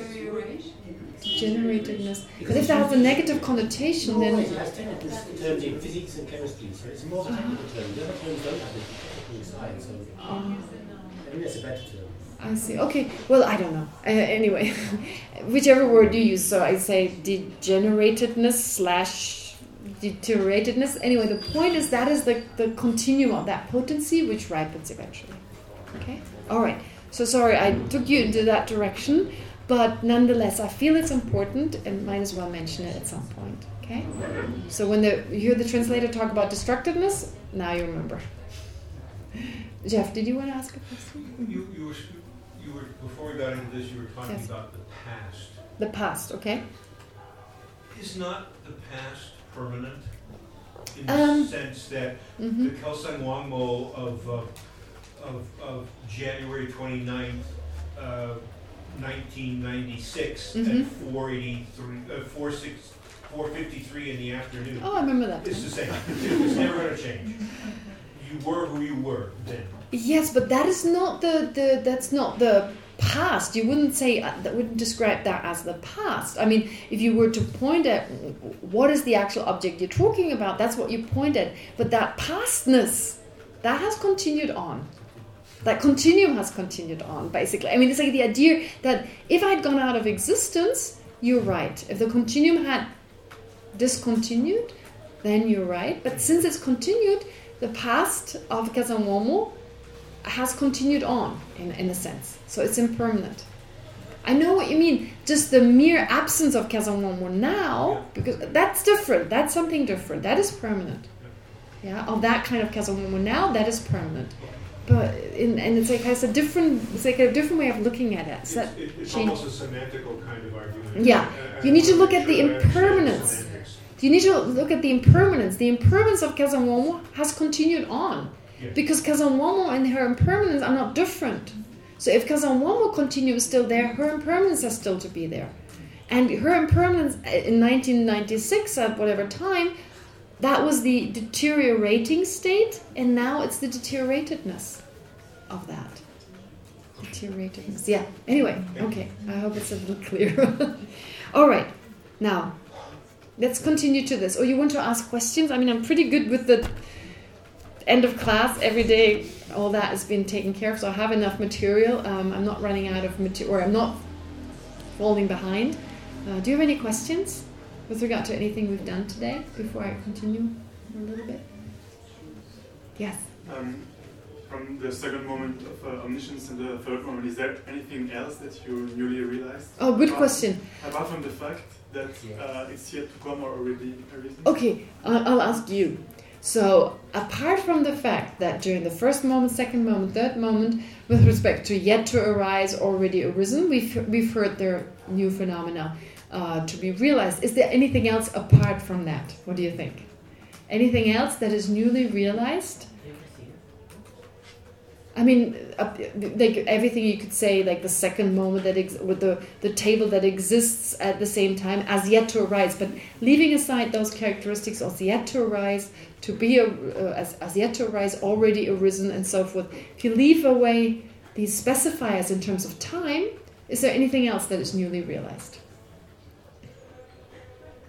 Degeneratedness. But if that has a negative connotation, no, then. It has technical terms in physics and chemistry, so it's more of a technical term. The other terms don't have the technical side, so Um, I think that's a better term. I see. Okay. Well, I don't know. Uh, anyway, whichever word you use. So I say degeneratedness slash deterioratedness. Anyway, the point is that is the, the continuum of that potency which ripens eventually. Okay? All right. So sorry, I took you into that direction. But nonetheless, I feel it's important and might as well mention it at some point. Okay? So when the, you hear the translator talk about destructiveness, now you remember. Jeff, did you want to ask a question? You, you were, you were, before we got into this, you were talking Yes. about the past. The past, okay? Is not the past permanent? In the Um, sense that hmm the Kelsang Wangmo of, uh, of, of January 29th, uh, 1996 Mhm. at 483, uh, 46, 453 in the afternoon. Oh, I remember that. It's the same. It's never going to change. You were who you were then. Yes, but that is not the, the that's not the past. You wouldn't say uh, that wouldn't describe that as the past. I mean, if you were to point at what is the actual object you're talking about, that's what you point at. But that pastness, that has continued on. That continuum has continued on, basically. I mean, it's like the idea that if I'd gone out of existence, you're right. If the continuum had discontinued, then you're right. But since it's continued, the past of Kelsang Wangmo has continued on, in, in a sense. So it's impermanent. I know what you mean. Just the mere absence of Kelsang Wangmo now, because that's different. That's something different. That is permanent. Yeah, of that kind of Kelsang Wangmo now, that is permanent. But in, and it's like has a different, it's like a different way of looking at it. So It's, that it- it's almost a semantical kind of argument. Yeah. I- I You need to look at the impermanence. You need to look at the impermanence. The impermanence of Kelsang Wangmo has continued on. Yeah. Because Kelsang Wangmo and her impermanence are not different. So if Kelsang Wangmo continues still there, her impermanence has still to be there. And her impermanence uh, in 1996, at whatever time, that was the deteriorating state, and now it's the deterioratedness of that. Deterioratedness. Yeah. Anyway, okay. I hope it's a little clearer. All right. Now, let's continue to this. Or you want to ask questions? I mean, I'm pretty good with the end of class every day. All that has been taken care of, so I have enough material. Um, I'm not running out of material, or I'm not falling behind. Uh, do you have any questions with regard to anything we've done today before I continue a little bit? Yes. Um, from the second moment of uh, omniscience and the third moment, is there anything else that you newly realized? Oh, good Apart- question. Apart from the fact that uh, it's yet to come or already arisen? Okay, I'll, I'll ask you. So, apart from the fact that during the first moment, second moment, third moment, with respect to yet to arise, already arisen, we've, we've heard there are new phenomena uh, to be realized. Is there anything else apart from that? What do you think? Anything else that is newly realized? I mean, like everything you could say, like the second moment that ex with the the table that exists at the same time as yet to arise, but leaving aside those characteristics of yet to arise, to be a, uh, as, as yet to arise, already arisen, and so forth. If you leave away these specifiers in terms of time, is there anything else that is newly realized?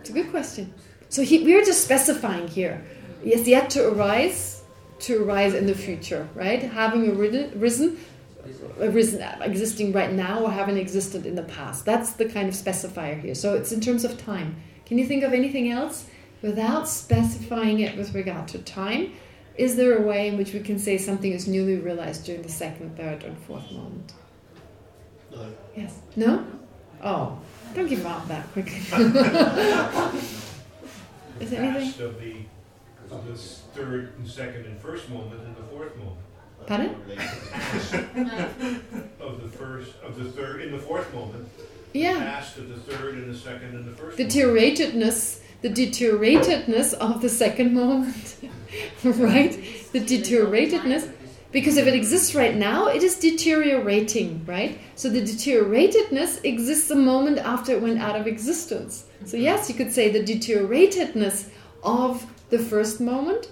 It's a good question. So he, we're just specifying here. Yes, yet to arise, to arise in the future, right? Having arisen, risen, arisen, existing right now or having existed in the past. That's the kind of specifier here. So it's in terms of time. Can you think of anything else without specifying it with regard to time? Is there a way in which we can say something is newly realized during the second, third, and fourth moment? No. Yes. No? Oh, don't give up that quickly. Is there anything? Past of the, third and second and first moment and the fourth moment. Pardon? Of the first, of the third, in the fourth moment. Yeah. Past of the third and the second and the first. The moment. deterioratedness, the deterioratedness of the second moment, right? The deterioratedness, because if it exists right now, it is deteriorating, right? So the deterioratedness exists a moment after it went out of existence. So yes, you could say the deterioratedness of the first moment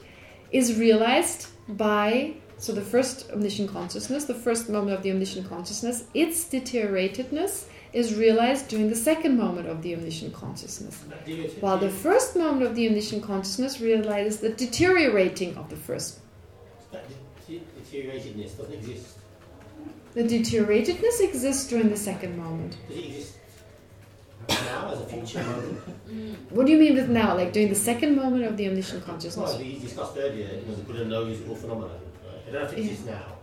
is realized by so the first omniscient consciousness, the first moment of the omniscient consciousness, its deterioratedness is realized during the second moment of the omniscient consciousness. But do you- While the first moment of the omniscient consciousness realizes the deteriorating of the first. that deterioratedness doesn't exist. The deterioratedness exists during the second moment. Does it exist now as a future moment? What do you mean with now? Like during the second moment of the omniscient Well, consciousness? we discussed earlier, you know, the Buddha knows all phenomena. Right? I don't if it now.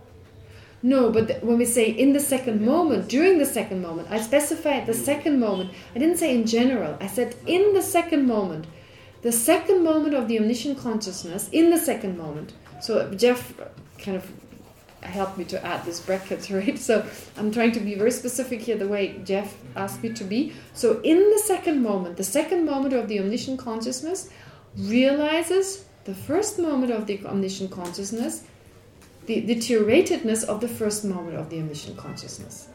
No, but when we say in the second moment, during the second moment, I specified the mm. second moment. I didn't say in general. I said in the second moment. The second moment of the omniscient consciousness, in the second moment. So Jeff kind of helped me to add these brackets, right? So I'm trying to be very specific here the way Jeff asked me to be. So in the second moment, the second moment of the omniscient consciousness realizes the first moment of the omniscient consciousness the deterioratedness of the first moment of the omniscient consciousness.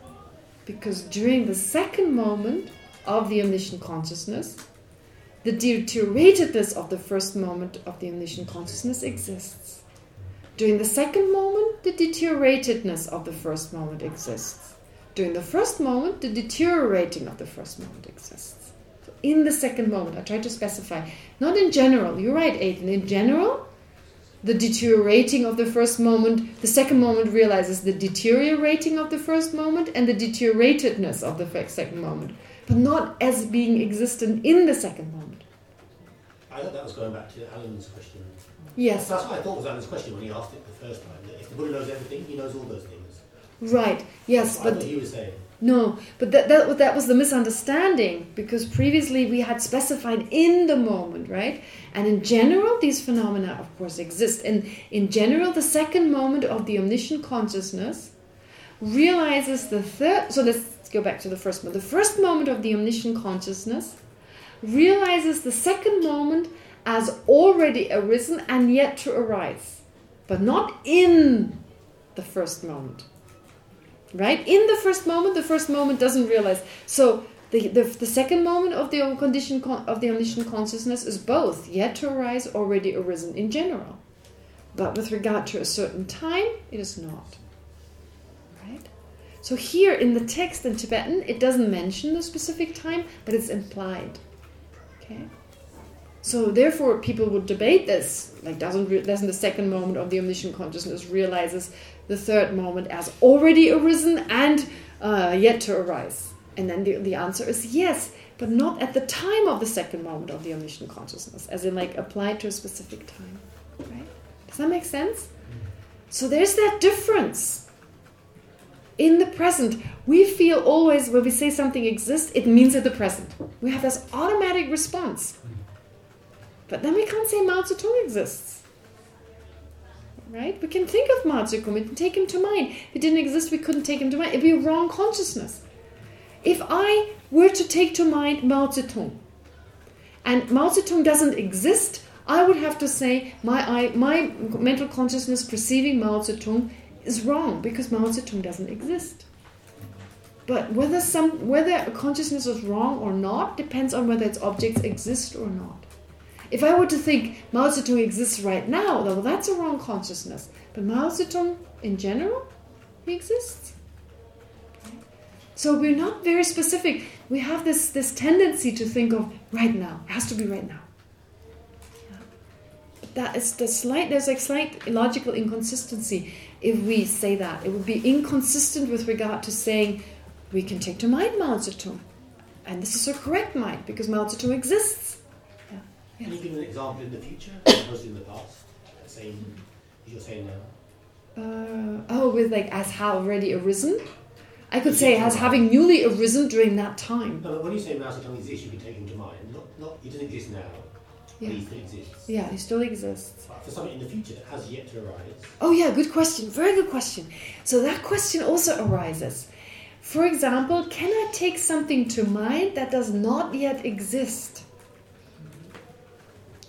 Because during the second moment of the omniscient consciousness, the deterioratedness of the first moment of the omniscient consciousness exists. During the second moment, the deterioratedness of the first moment exists. During the first moment, the deteriorating of the first moment exists. So in the second moment, I try to specify, not in general, you're right, Aiden, in general, the deteriorating of the first moment, the second moment realizes the deteriorating of the first moment and the deterioratedness of the second moment, but not as being existent in the second moment. I thought that was going back to Alan's question. Yes, That's uh, what I thought was Alan's question when he asked it the first time. That if the Buddha knows everything, he knows all those things. right. Yes, but he was saying. no, but that, that that was the misunderstanding because previously we had specified in the moment, right? And in general, these phenomena, of course, exist. And in general, the second moment of the omniscient consciousness realizes the third... So let's go back to the first moment. The first moment of the omniscient consciousness realizes the second moment as already arisen and yet to arise. But not in the first moment. Right? In the first moment, the first moment doesn't realize. So the, the, the second moment of the condition of the omniscient consciousness is both yet to arise, already arisen in general. But with regard to a certain time, it is not. Right? So here in the text in Tibetan, it doesn't mention the specific time, but it's implied. Okay? So therefore, people would debate this. Like, doesn't doesn't the second moment of the omniscient consciousness realizes the third moment as already arisen and uh, yet to arise? And then the, the answer is yes, but not at the time of the second moment of the omniscient consciousness, as in like applied to a specific time. Right? Does that make sense? So there's that difference. In the present, we feel always when we say something exists, it means at the present. We have this automatic response. But then we can't say Mao Zedong exists. Right? We can think of Mao Zedong, we can take him to mind. If he didn't exist, we couldn't take him to mind. It'd be a wrong consciousness. If I were to take to mind Mao Zedong, and Mao Zedong doesn't exist, I would have to say my I, my mental consciousness perceiving Mao Zedong is wrong because Mao Zedong doesn't exist. But whether some whether a consciousness is wrong or not depends on whether its objects exist or not. If I were to think Mao Zedong exists right now, well, that's a wrong consciousness. But Mao Zedong, in general, he exists. So we're not very specific. We have this this tendency to think of right now. It has to be right now. that is the slight. There's like slight illogical inconsistency if we say that. It would be inconsistent with regard to saying we can take to mind Mao Zedong, and this is a correct mind because Mao Zedong exists. Can you give an example in the future as opposed in the past? Same as you're saying now. Uh, oh, with like as how already arisen. I could say as having newly arisen during that time. No, but when you say Mao Zedong exists, you can take him to mind. Not, not he doesn't exist now, Yeah. but he still exists. Yeah, he still exists. But for something in the future that has yet to arise, Oh yeah, good question. Very good question. So that question also arises. For example, can I take something to mind that does not yet exist?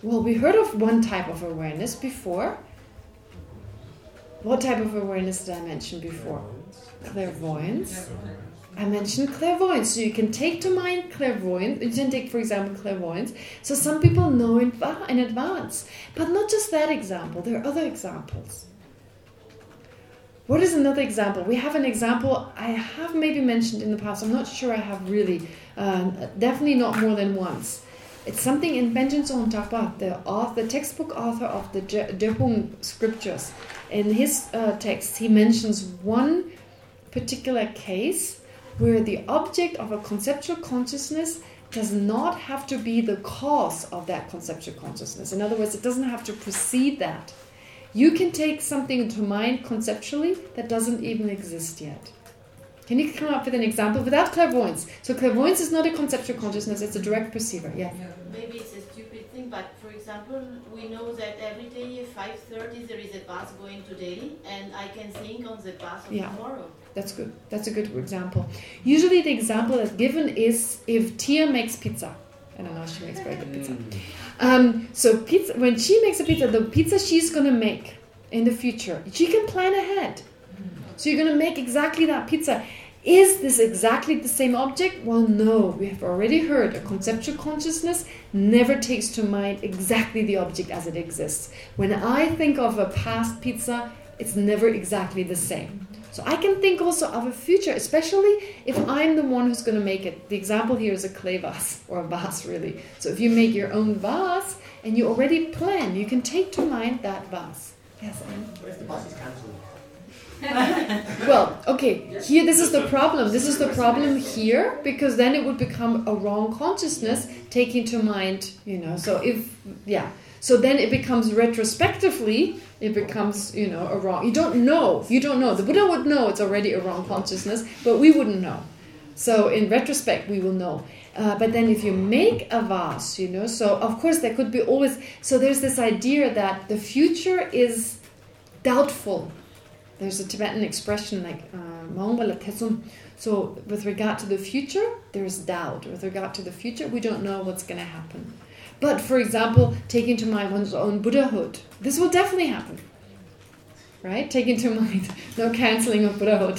Well, we heard of one type of awareness before. What type of awareness did I mention before? Clairvoyance. I mentioned clairvoyance. So you can take to mind clairvoyance. You can take, for example, clairvoyance. So some people know in, in advance. But not just that example. There are other examples. What is another example? We have an example I have maybe mentioned in the past. I'm not sure I have really. Um, definitely not more than once. It's something in Benjamin Tapa, the author, the textbook author of the Je- scriptures. In his uh, text, he mentions one particular case where the object of a conceptual consciousness does not have to be the cause of that conceptual consciousness. In other words, it doesn't have to precede that. You can take something to mind conceptually that doesn't even exist yet. Can you come up with an example without clairvoyance? So clairvoyance is not a conceptual consciousness, it's a direct perceiver. Yeah. Maybe it's a stupid thing, but for example, we know that every day at 5.30 there is a bus going to Delhi, and I can think on the bus of Yeah. tomorrow. That's good. That's a good example. Usually the example that's given is if Tia makes pizza. And I don't know, she makes very good pizza. Um, so pizza, when she makes a pizza, the pizza she's going to make in the future, she can plan ahead. So you're going to make exactly that pizza. Is this exactly the same object? Well, no. We have already heard a conceptual consciousness never takes to mind exactly the object as it exists. When I think of a past pizza, it's never exactly the same. So I can think also of a future, especially if I'm the one who's going to make it. The example here is a clay vase, or a vase really. So if you make your own vase, and you already plan, you can take to mind that vase. Yes, Anne? what if the bus is cancelled? Well, okay, here this is the problem. This is the problem here because then it would become a wrong consciousness taking to mind, you know. So if yeah, so then it becomes retrospectively it becomes, you know, a wrong. You don't know. You don't know. The Buddha would know it's already a wrong consciousness, but we wouldn't know. So in retrospect we will know. Uh, but then if you make a vase, you know, so of course there could be always so there's this idea that the future is doubtful there's a Tibetan expression like uh. So with regard to the future, there's doubt. With regard to the future, we don't know what's going to happen. But for example, taking to mind one's own Buddhahood, this will definitely happen. Right? Taking to mind no cancelling of Buddhahood.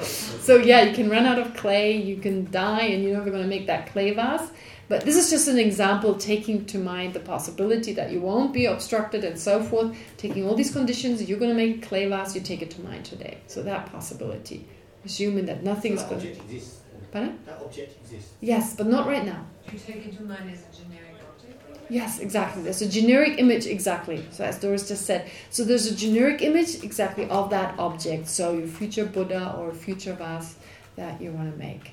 so yeah, you can run out of clay, you can die, and you're never going to make that clay vase. But this is just an example taking to mind the possibility that you won't be obstructed and so forth. Taking all these conditions, you're going to make clay vase, you take it to mind today. So that possibility, assuming that nothing's is going to... object exists. Pardon? That object exists. Yes, but not right now. You take it to mind as a generic object? Yes, exactly. There's a generic image, exactly. So as Doris just said. So there's a generic image, exactly, of that object. So your future Buddha or future vase that you want to make.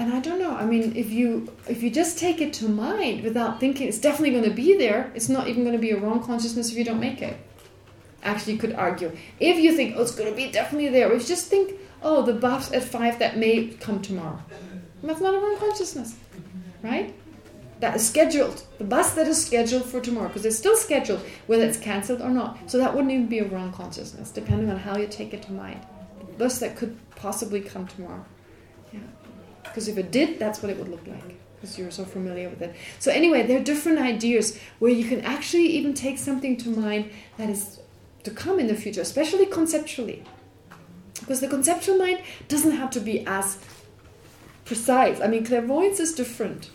And I don't know. I mean, if you if you just take it to mind without thinking it's definitely going to be there, it's not even going to be a wrong consciousness if you don't make it. Actually, you could argue if you think oh it's going to be definitely there. If you just think oh the bus at five that may come tomorrow, that's not a wrong consciousness, right? That is scheduled. The bus that is scheduled for tomorrow, because it's still scheduled, whether it's cancelled or not. So that wouldn't even be a wrong consciousness, depending on how you take it to mind. The bus that could possibly come tomorrow. Because if it did, that's what it would look like. Because you're so familiar with it. So anyway, there are different ideas where you can actually even take something to mind that is to come in the future, especially conceptually. Because the conceptual mind doesn't have to be as precise. I mean, clairvoyance is different.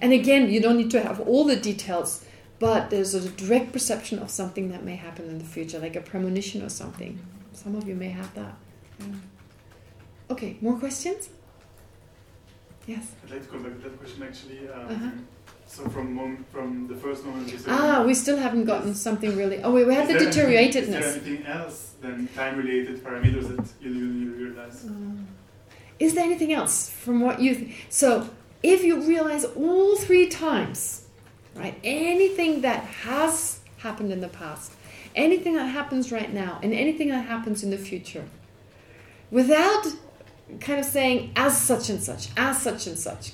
And again, you don't need to have all the details, but there's a direct perception of something that may happen in the future, like a premonition or something. Some of you may have that. Mm. Okay, more questions? Yes. I'd like to come back to that question actually. Um, Uh-huh. So from from the first moment, the second Ah, we still haven't gotten something really. Oh, we, we have the anything- Is there anything else than time-related parameters that you, you, you realize? Um, Is there anything else from what you... Th so, if you realize all three times, right, anything that has happened in the past, anything that happens right now, and anything that happens in the future, without kind of saying as such and such, as such and such,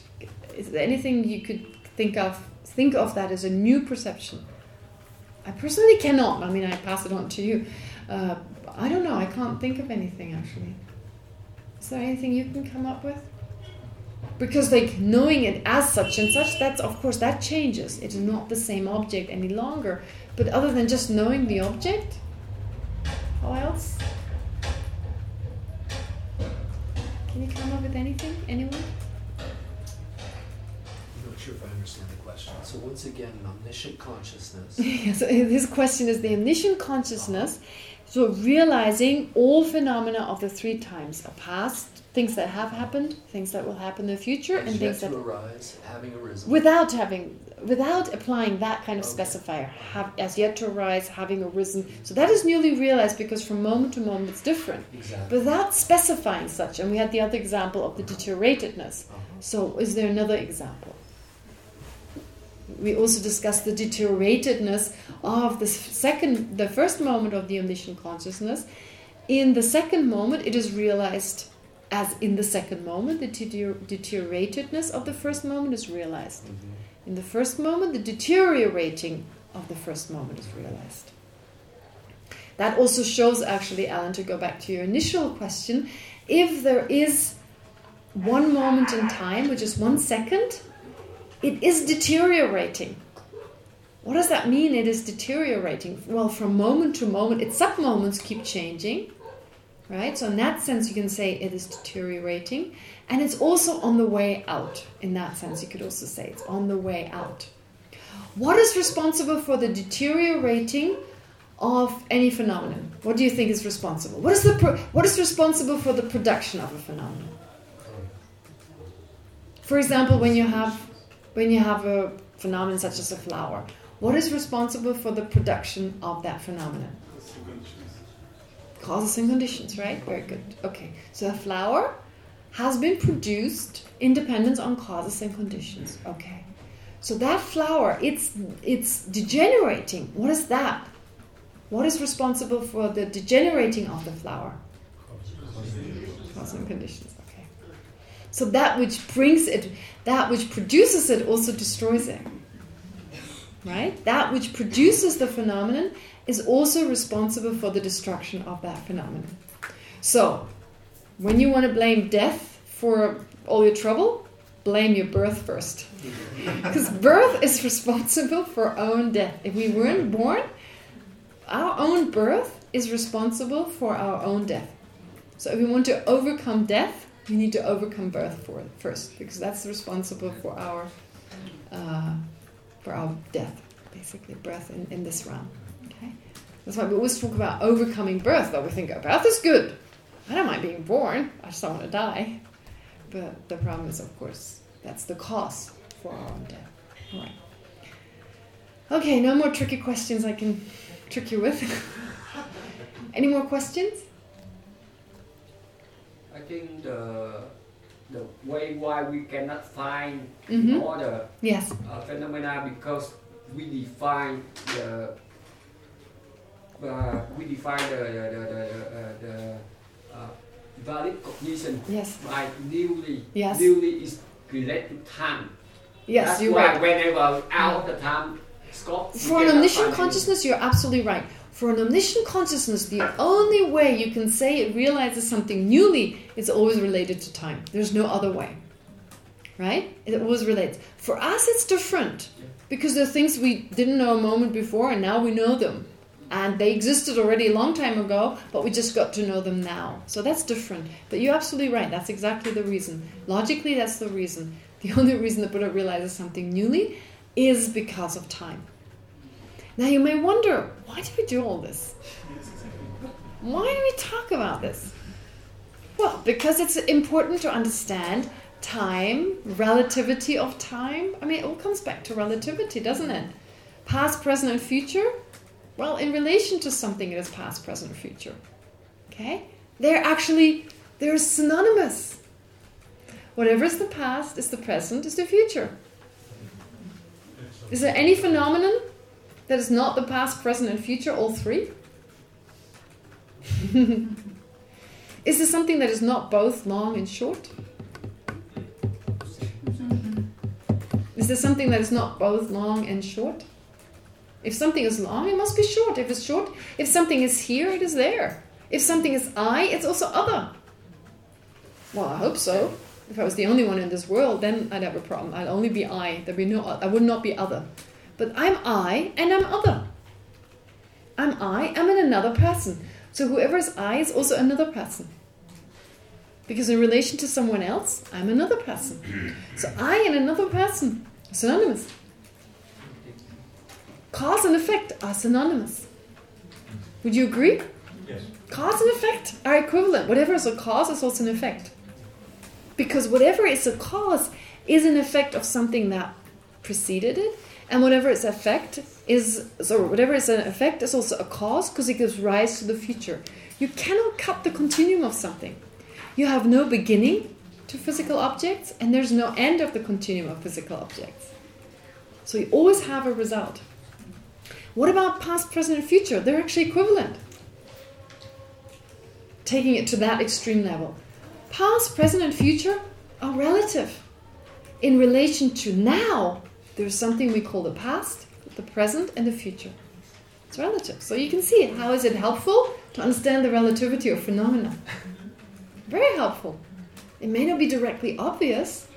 is there anything you could think of, think of that as a new perception? I personally cannot. I mean, I pass it on to you. Uh, I don't know. I can't think of anything, actually. Is there anything you can come up with? Because like knowing it as such and such, that's of course that changes. It is not the same object any longer. But other than just knowing the object, how else? Can you come up with anything? Anyone? I'm not sure if I understand the question. So once again, an omniscient consciousness. yes, eh, this question is the omniscient consciousness. Uh-huh. So realizing all phenomena of the three times, a past, things that have happened, things that will happen in the future, and things that arise, having arisen. without having without applying that kind of Okay. specifier have as yet to arise having arisen so that is newly realized because from moment to moment it's different Exactly. without specifying such and we had the other example of the deterioratedness Uh-huh. so is there another example we also discussed the deterioratedness of the second the first moment of the omniscient consciousness in the second moment it is realized as in the second moment the deterioratedness of the first moment is realized Mhm. in the first moment, the deteriorating of the first moment is realized. That also shows, actually, Alan, to go back to your initial question, if there is one moment in time, which is one second, it is deteriorating. What does that mean, it is deteriorating? Well, from moment to moment, its sub-moments keep changing, right? So in that sense, you can say it is deteriorating. And it's also on the way out. In that sense, you could also say it's on the way out. What is responsible for the deteriorating of any phenomenon? What do you think is responsible? What is the what is responsible for the production of a phenomenon? For example, when you have when you have a phenomenon such as a flower, what is responsible for the production of that phenomenon? Causes and conditions, right? Very good. Okay, so a flower has been produced independent on causes and conditions. Okay, so that flower, it's it's degenerating. What is that? What is responsible for the degenerating of the flower? Causes and conditions. So that which brings it, that which produces it, also destroys it. Right? That which produces the phenomenon is also responsible for the destruction of that phenomenon. So, when you want to blame death for all your trouble, blame your birth first. Because birth is responsible for our own death. If we weren't born, our own birth is responsible for our own death. So if we want to overcome death, we need to overcome birth for first, because that's responsible for our uh, for our death, basically, birth in, in this realm. Okay, that's why we always talk about overcoming birth. Though we think oh, birth is good. I don't mind being born. I just don't want to die. But the problem is, of course, that's the cause for our own death. All right. Okay, no more tricky questions I can trick you with. Any more questions? I think the the way why we cannot find Mhm. all the Yes. uh, phenomena because we define the uh, we define the the the the, uh, the uh, valid cognition Yes. by newly. Yes. Newly is related to time. Yes, That's you're why right. whenever out of the time scope. For an omniscient find consciousness, you're absolutely right. For an omniscient consciousness, the only way you can say it realizes something newly is always related to time. There's no other way. Right? It always relates. For us, it's different. Because there are things we didn't know a moment before, and now we know them. And they existed already a long time ago, but we just got to know them now. So that's different. But you're absolutely right. That's exactly the reason. Logically, that's the reason. The only reason the Buddha realizes something newly is because of time. Now you may wonder, why do we do all this? Why do we talk about this? Well, because it's important to understand time, relativity of time. I mean, it all comes back to relativity, doesn't it? Past, present, and future. Well, in relation to something, it is past, present, and future. Okay? They're actually, they're synonymous. Whatever is the past is the present, is the future. Is there any phenomenon that is not the past, present, and future, all three? is there something that is not both long and short? Is there something that is not both long and short? If something is long, it must be short. If it's short, if something is here, it is there. If something is I, it's also other. Well, I hope so. If I was the only one in this world, then I'd have a problem. I'd only be I. There'd be no. I would not be other. But I'm I, and I'm other. I'm I. I'm in another person. So whoever is I is also another person. Because in relation to someone else, I'm another person. So I and another person are synonymous. Cause and effect are synonymous. Would you agree? Yes. Cause and effect are equivalent. Whatever is a cause is also an effect. Because whatever is a cause is an effect of something that preceded it. And whatever its effect is, so whatever is an effect is also a cause because it gives rise to the future. You cannot cut the continuum of something. You have no beginning to physical objects and there's no end of the continuum of physical objects. So you always have a result. What about past, present, and future? They're actually equivalent. Taking it to that extreme level. Past, present, and future are relative. In relation to now, there's something we call the past, the present, and the future. It's relative. So you can see how is it helpful to understand the relativity of phenomena. Very helpful. It may not be directly obvious,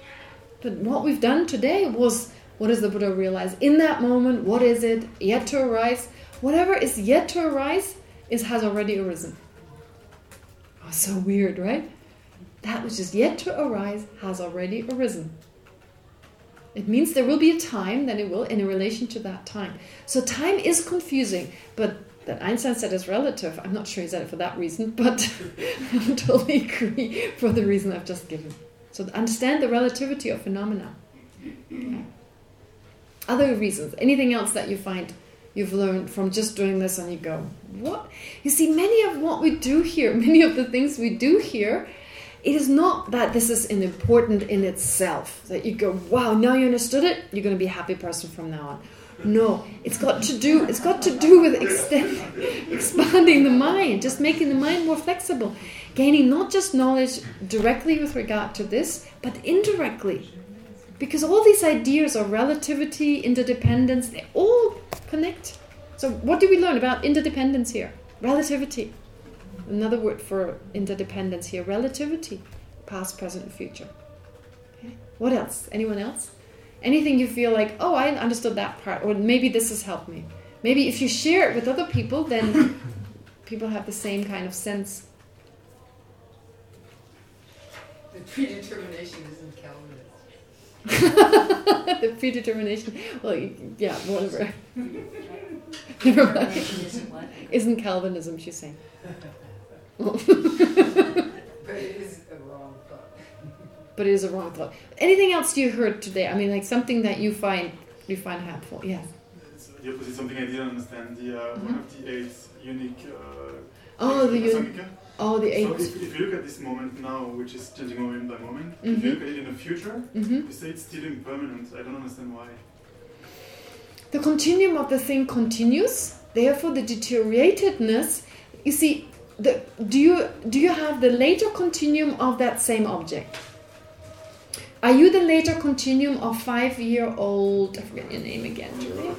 but what we've done today was what does the Buddha realize? In that moment, what is it yet to arise? Whatever is yet to arise is has already arisen. Oh, so weird, right? That which is yet to arise has already arisen. It means there will be a time, then it will, in relation to that time. So time is confusing, but that Einstein said is relative. I'm not sure he said it for that reason, but I totally agree for the reason I've just given. So understand the relativity of phenomena. Other reasons, anything else that you find you've learned from just doing this and you go, what? You see, many of what we do here, many of the things we do here, it is not that this is important in itself. That you go, wow, now you understood it, you're going to be a happy person from now on. No, it's got to do it's got to do with extend, expanding the mind, just making the mind more flexible, gaining not just knowledge directly with regard to this, but indirectly. Because all these ideas of relativity, interdependence, they all connect. So what do we learn about interdependence here? Relativity. Another word for interdependence here, relativity. Past, present, and future. Okay. What else? Anyone else? Anything you feel like, oh, I understood that part, or maybe this has helped me. Maybe if you share it with other people, then people have the same kind of sense. The predetermination isn't Calvinist. the predetermination, well, yeah, whatever. Never mind. Isn't what? Isn't Calvinism, she's saying. But it is a wrong thought. but it is a wrong thought. Anything else you heard today? I mean, like something that you find you find helpful. Yes. It's the opposite, something I didn't understand. The uh, one of the eight unique. Uh, Oh, the things in uni- Prasangika. Oh, the So eight. if, if you look at this moment now, which is changing moment by moment, if Mhm. you look at it in the future, Mhm. you say it's still impermanent. I don't understand why. The continuum of the thing continues. Therefore, the deterioratedness. You see, the do you do you have the later continuum of that same object? Are you the later continuum of five-year-old? I forget your name again, Julia.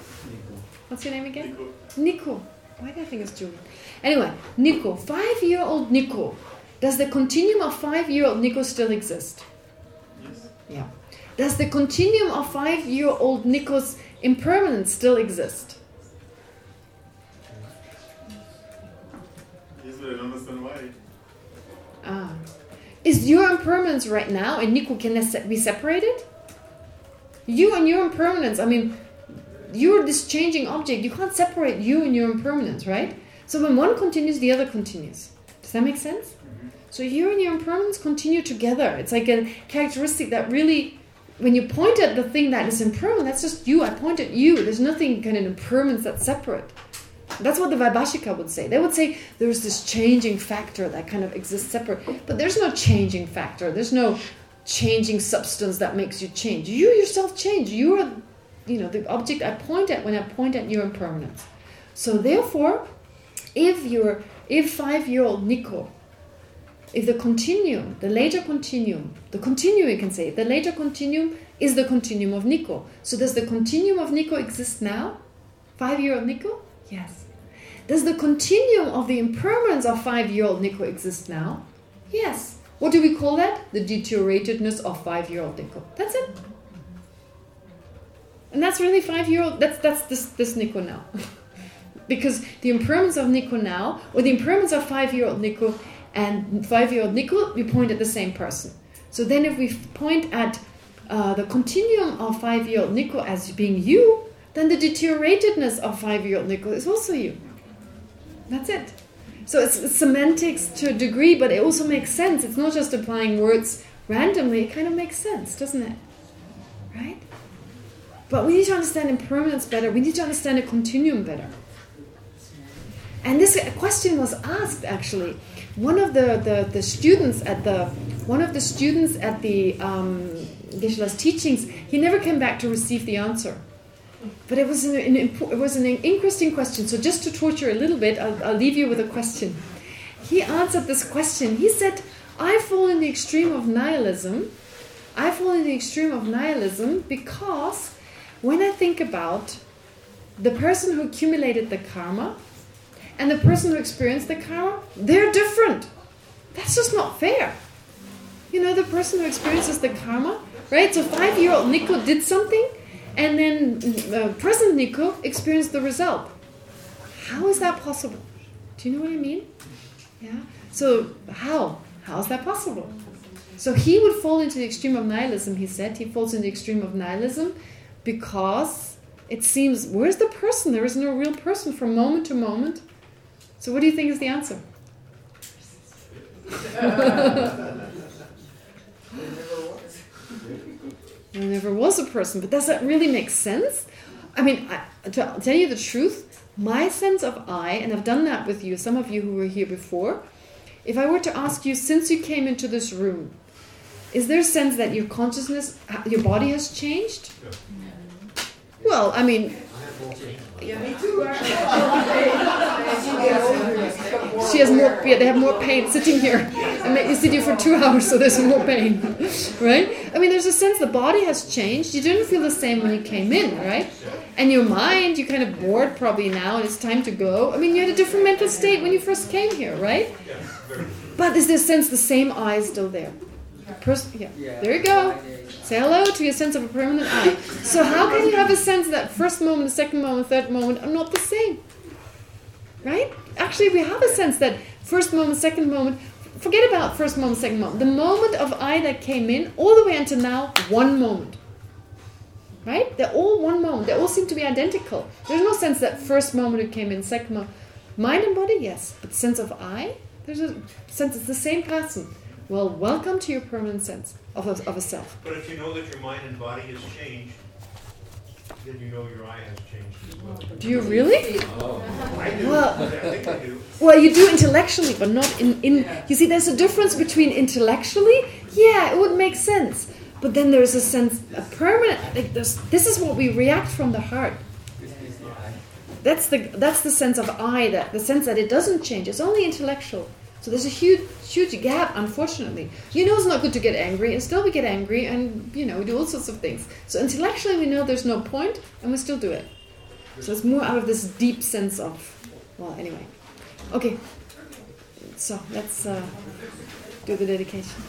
What's your name again? Nico. Why do I think it's Julia? Anyway, Nico, five-year-old Nico. Does the continuum of five-year-old Nico still exist? Yes. Yeah. Does the continuum of five-year-old Nico's impermanence still exist? Ah. Is your impermanence right now and Nico can be separated? You and your impermanence, I mean, you're this changing object. You can't separate you and your impermanence, right? So when one continues, the other continues. Does that make sense? So you and your impermanence continue together. It's like a characteristic that really, when you point at the thing that is impermanent, that's just you. I point at you. There's nothing kind of impermanence that's separate. That's what the Vaibhashika would say. They would say there's this changing factor that kind of exists separate. But there's no changing factor. There's no changing substance that makes you change. You yourself change. You are, you know, the object I point at when I point at your impermanence. So therefore, if you're, if five-year-old Nico, if the continuum, the later continuum, the continuum you can say, the later continuum is the continuum of Nico. So does the continuum of Nico exist now? Five-year-old Nico? Yes. Does the continuum of the impermanence of five-year-old Nico exist now? Yes. What do we call that? The deterioratedness of five-year-old Nico. That's it. And that's really five-year-old, that's that's this, this Nico now. because the impermanence of Nico now, or the impermanence of five-year-old Nico and five-year-old Nico, we point at the same person. So then if we point at uh, the continuum of five-year-old Nico as being you, then the deterioratedness of five-year-old Nico is also you. That's it. So it's, it's, semantics to a degree, but it also makes sense. It's not just applying words randomly. It kind of makes sense, doesn't it? Right? But we need to understand impermanence better. We need to understand a continuum better. And this question was asked actually. One of the, the, the students at the one of the students at the um, Geshe-la's teachings, he never came back to receive the answer. But it was an, an, it was an interesting question. So just to torture a little bit, I'll, I'll leave you with a question. He answered this question. He said, I fall in the extreme of nihilism. I fall in the extreme of nihilism because when I think about the person who accumulated the karma and the person who experienced the karma, they're different. That's just not fair. You know, the person who experiences the karma, right? So five-year-old Nico did something and then uh, present Nico experienced the result. How is that possible? Do you know what I mean? Yeah. So how? How is that possible? So he would fall into the extreme of nihilism, he said. He falls into the extreme of nihilism because it seems, where's the person? There is no real person from moment to moment. So what do you think is the answer? There never was a person. But does that really make sense? I mean, I, to tell you the truth, my sense of I, and I've done that with you, some of you who were here before, if I were to ask you, since you came into this room, is there a sense that your consciousness, your body has changed? Well, I mean... Yeah, me too. she has more. Yeah, they have more pain sitting here, I make you sit here for two hours, so there's more pain, right? I mean, there's a sense the body has changed. You didn't feel the same when you came in, right? And your mind, you're kind of bored probably now, and it's time to go. I mean, you had a different mental state when you first came here, right? But is this sense the same I is still there? Pers yeah. There you go. Say hello to your sense of a permanent I. So how can you have a sense that first moment, the second moment, third moment are not the same? Right? Actually, we have a sense that first moment, second moment, forget about first moment, second moment. The moment of I that came in, all the way until now, one moment. Right? They're all one moment. They all seem to be identical. There's no sense that first moment it came in, second moment. Mind and body, yes. But sense of I, there's a sense it's the same person. Well, welcome to your permanent sense of a, of a self. But if you know that your mind and body has changed, then you know your eye has changed as well. Do you really? Oh. I do. Well, I think I do. Well, you do intellectually, but not in, in... You see, there's a difference between intellectually, yeah, it would make sense. But then there's a sense, a permanent... Like this is what we react from the heart. That's the that's the sense of I, that the sense that it doesn't change. It's only intellectual. So there's a huge, huge gap, unfortunately. You know it's not good to get angry, and still we get angry, and, you know, we do all sorts of things. So intellectually we know there's no point, and we still do it. So it's more out of this deep sense of, well, anyway. Okay, so let's uh, do the dedication.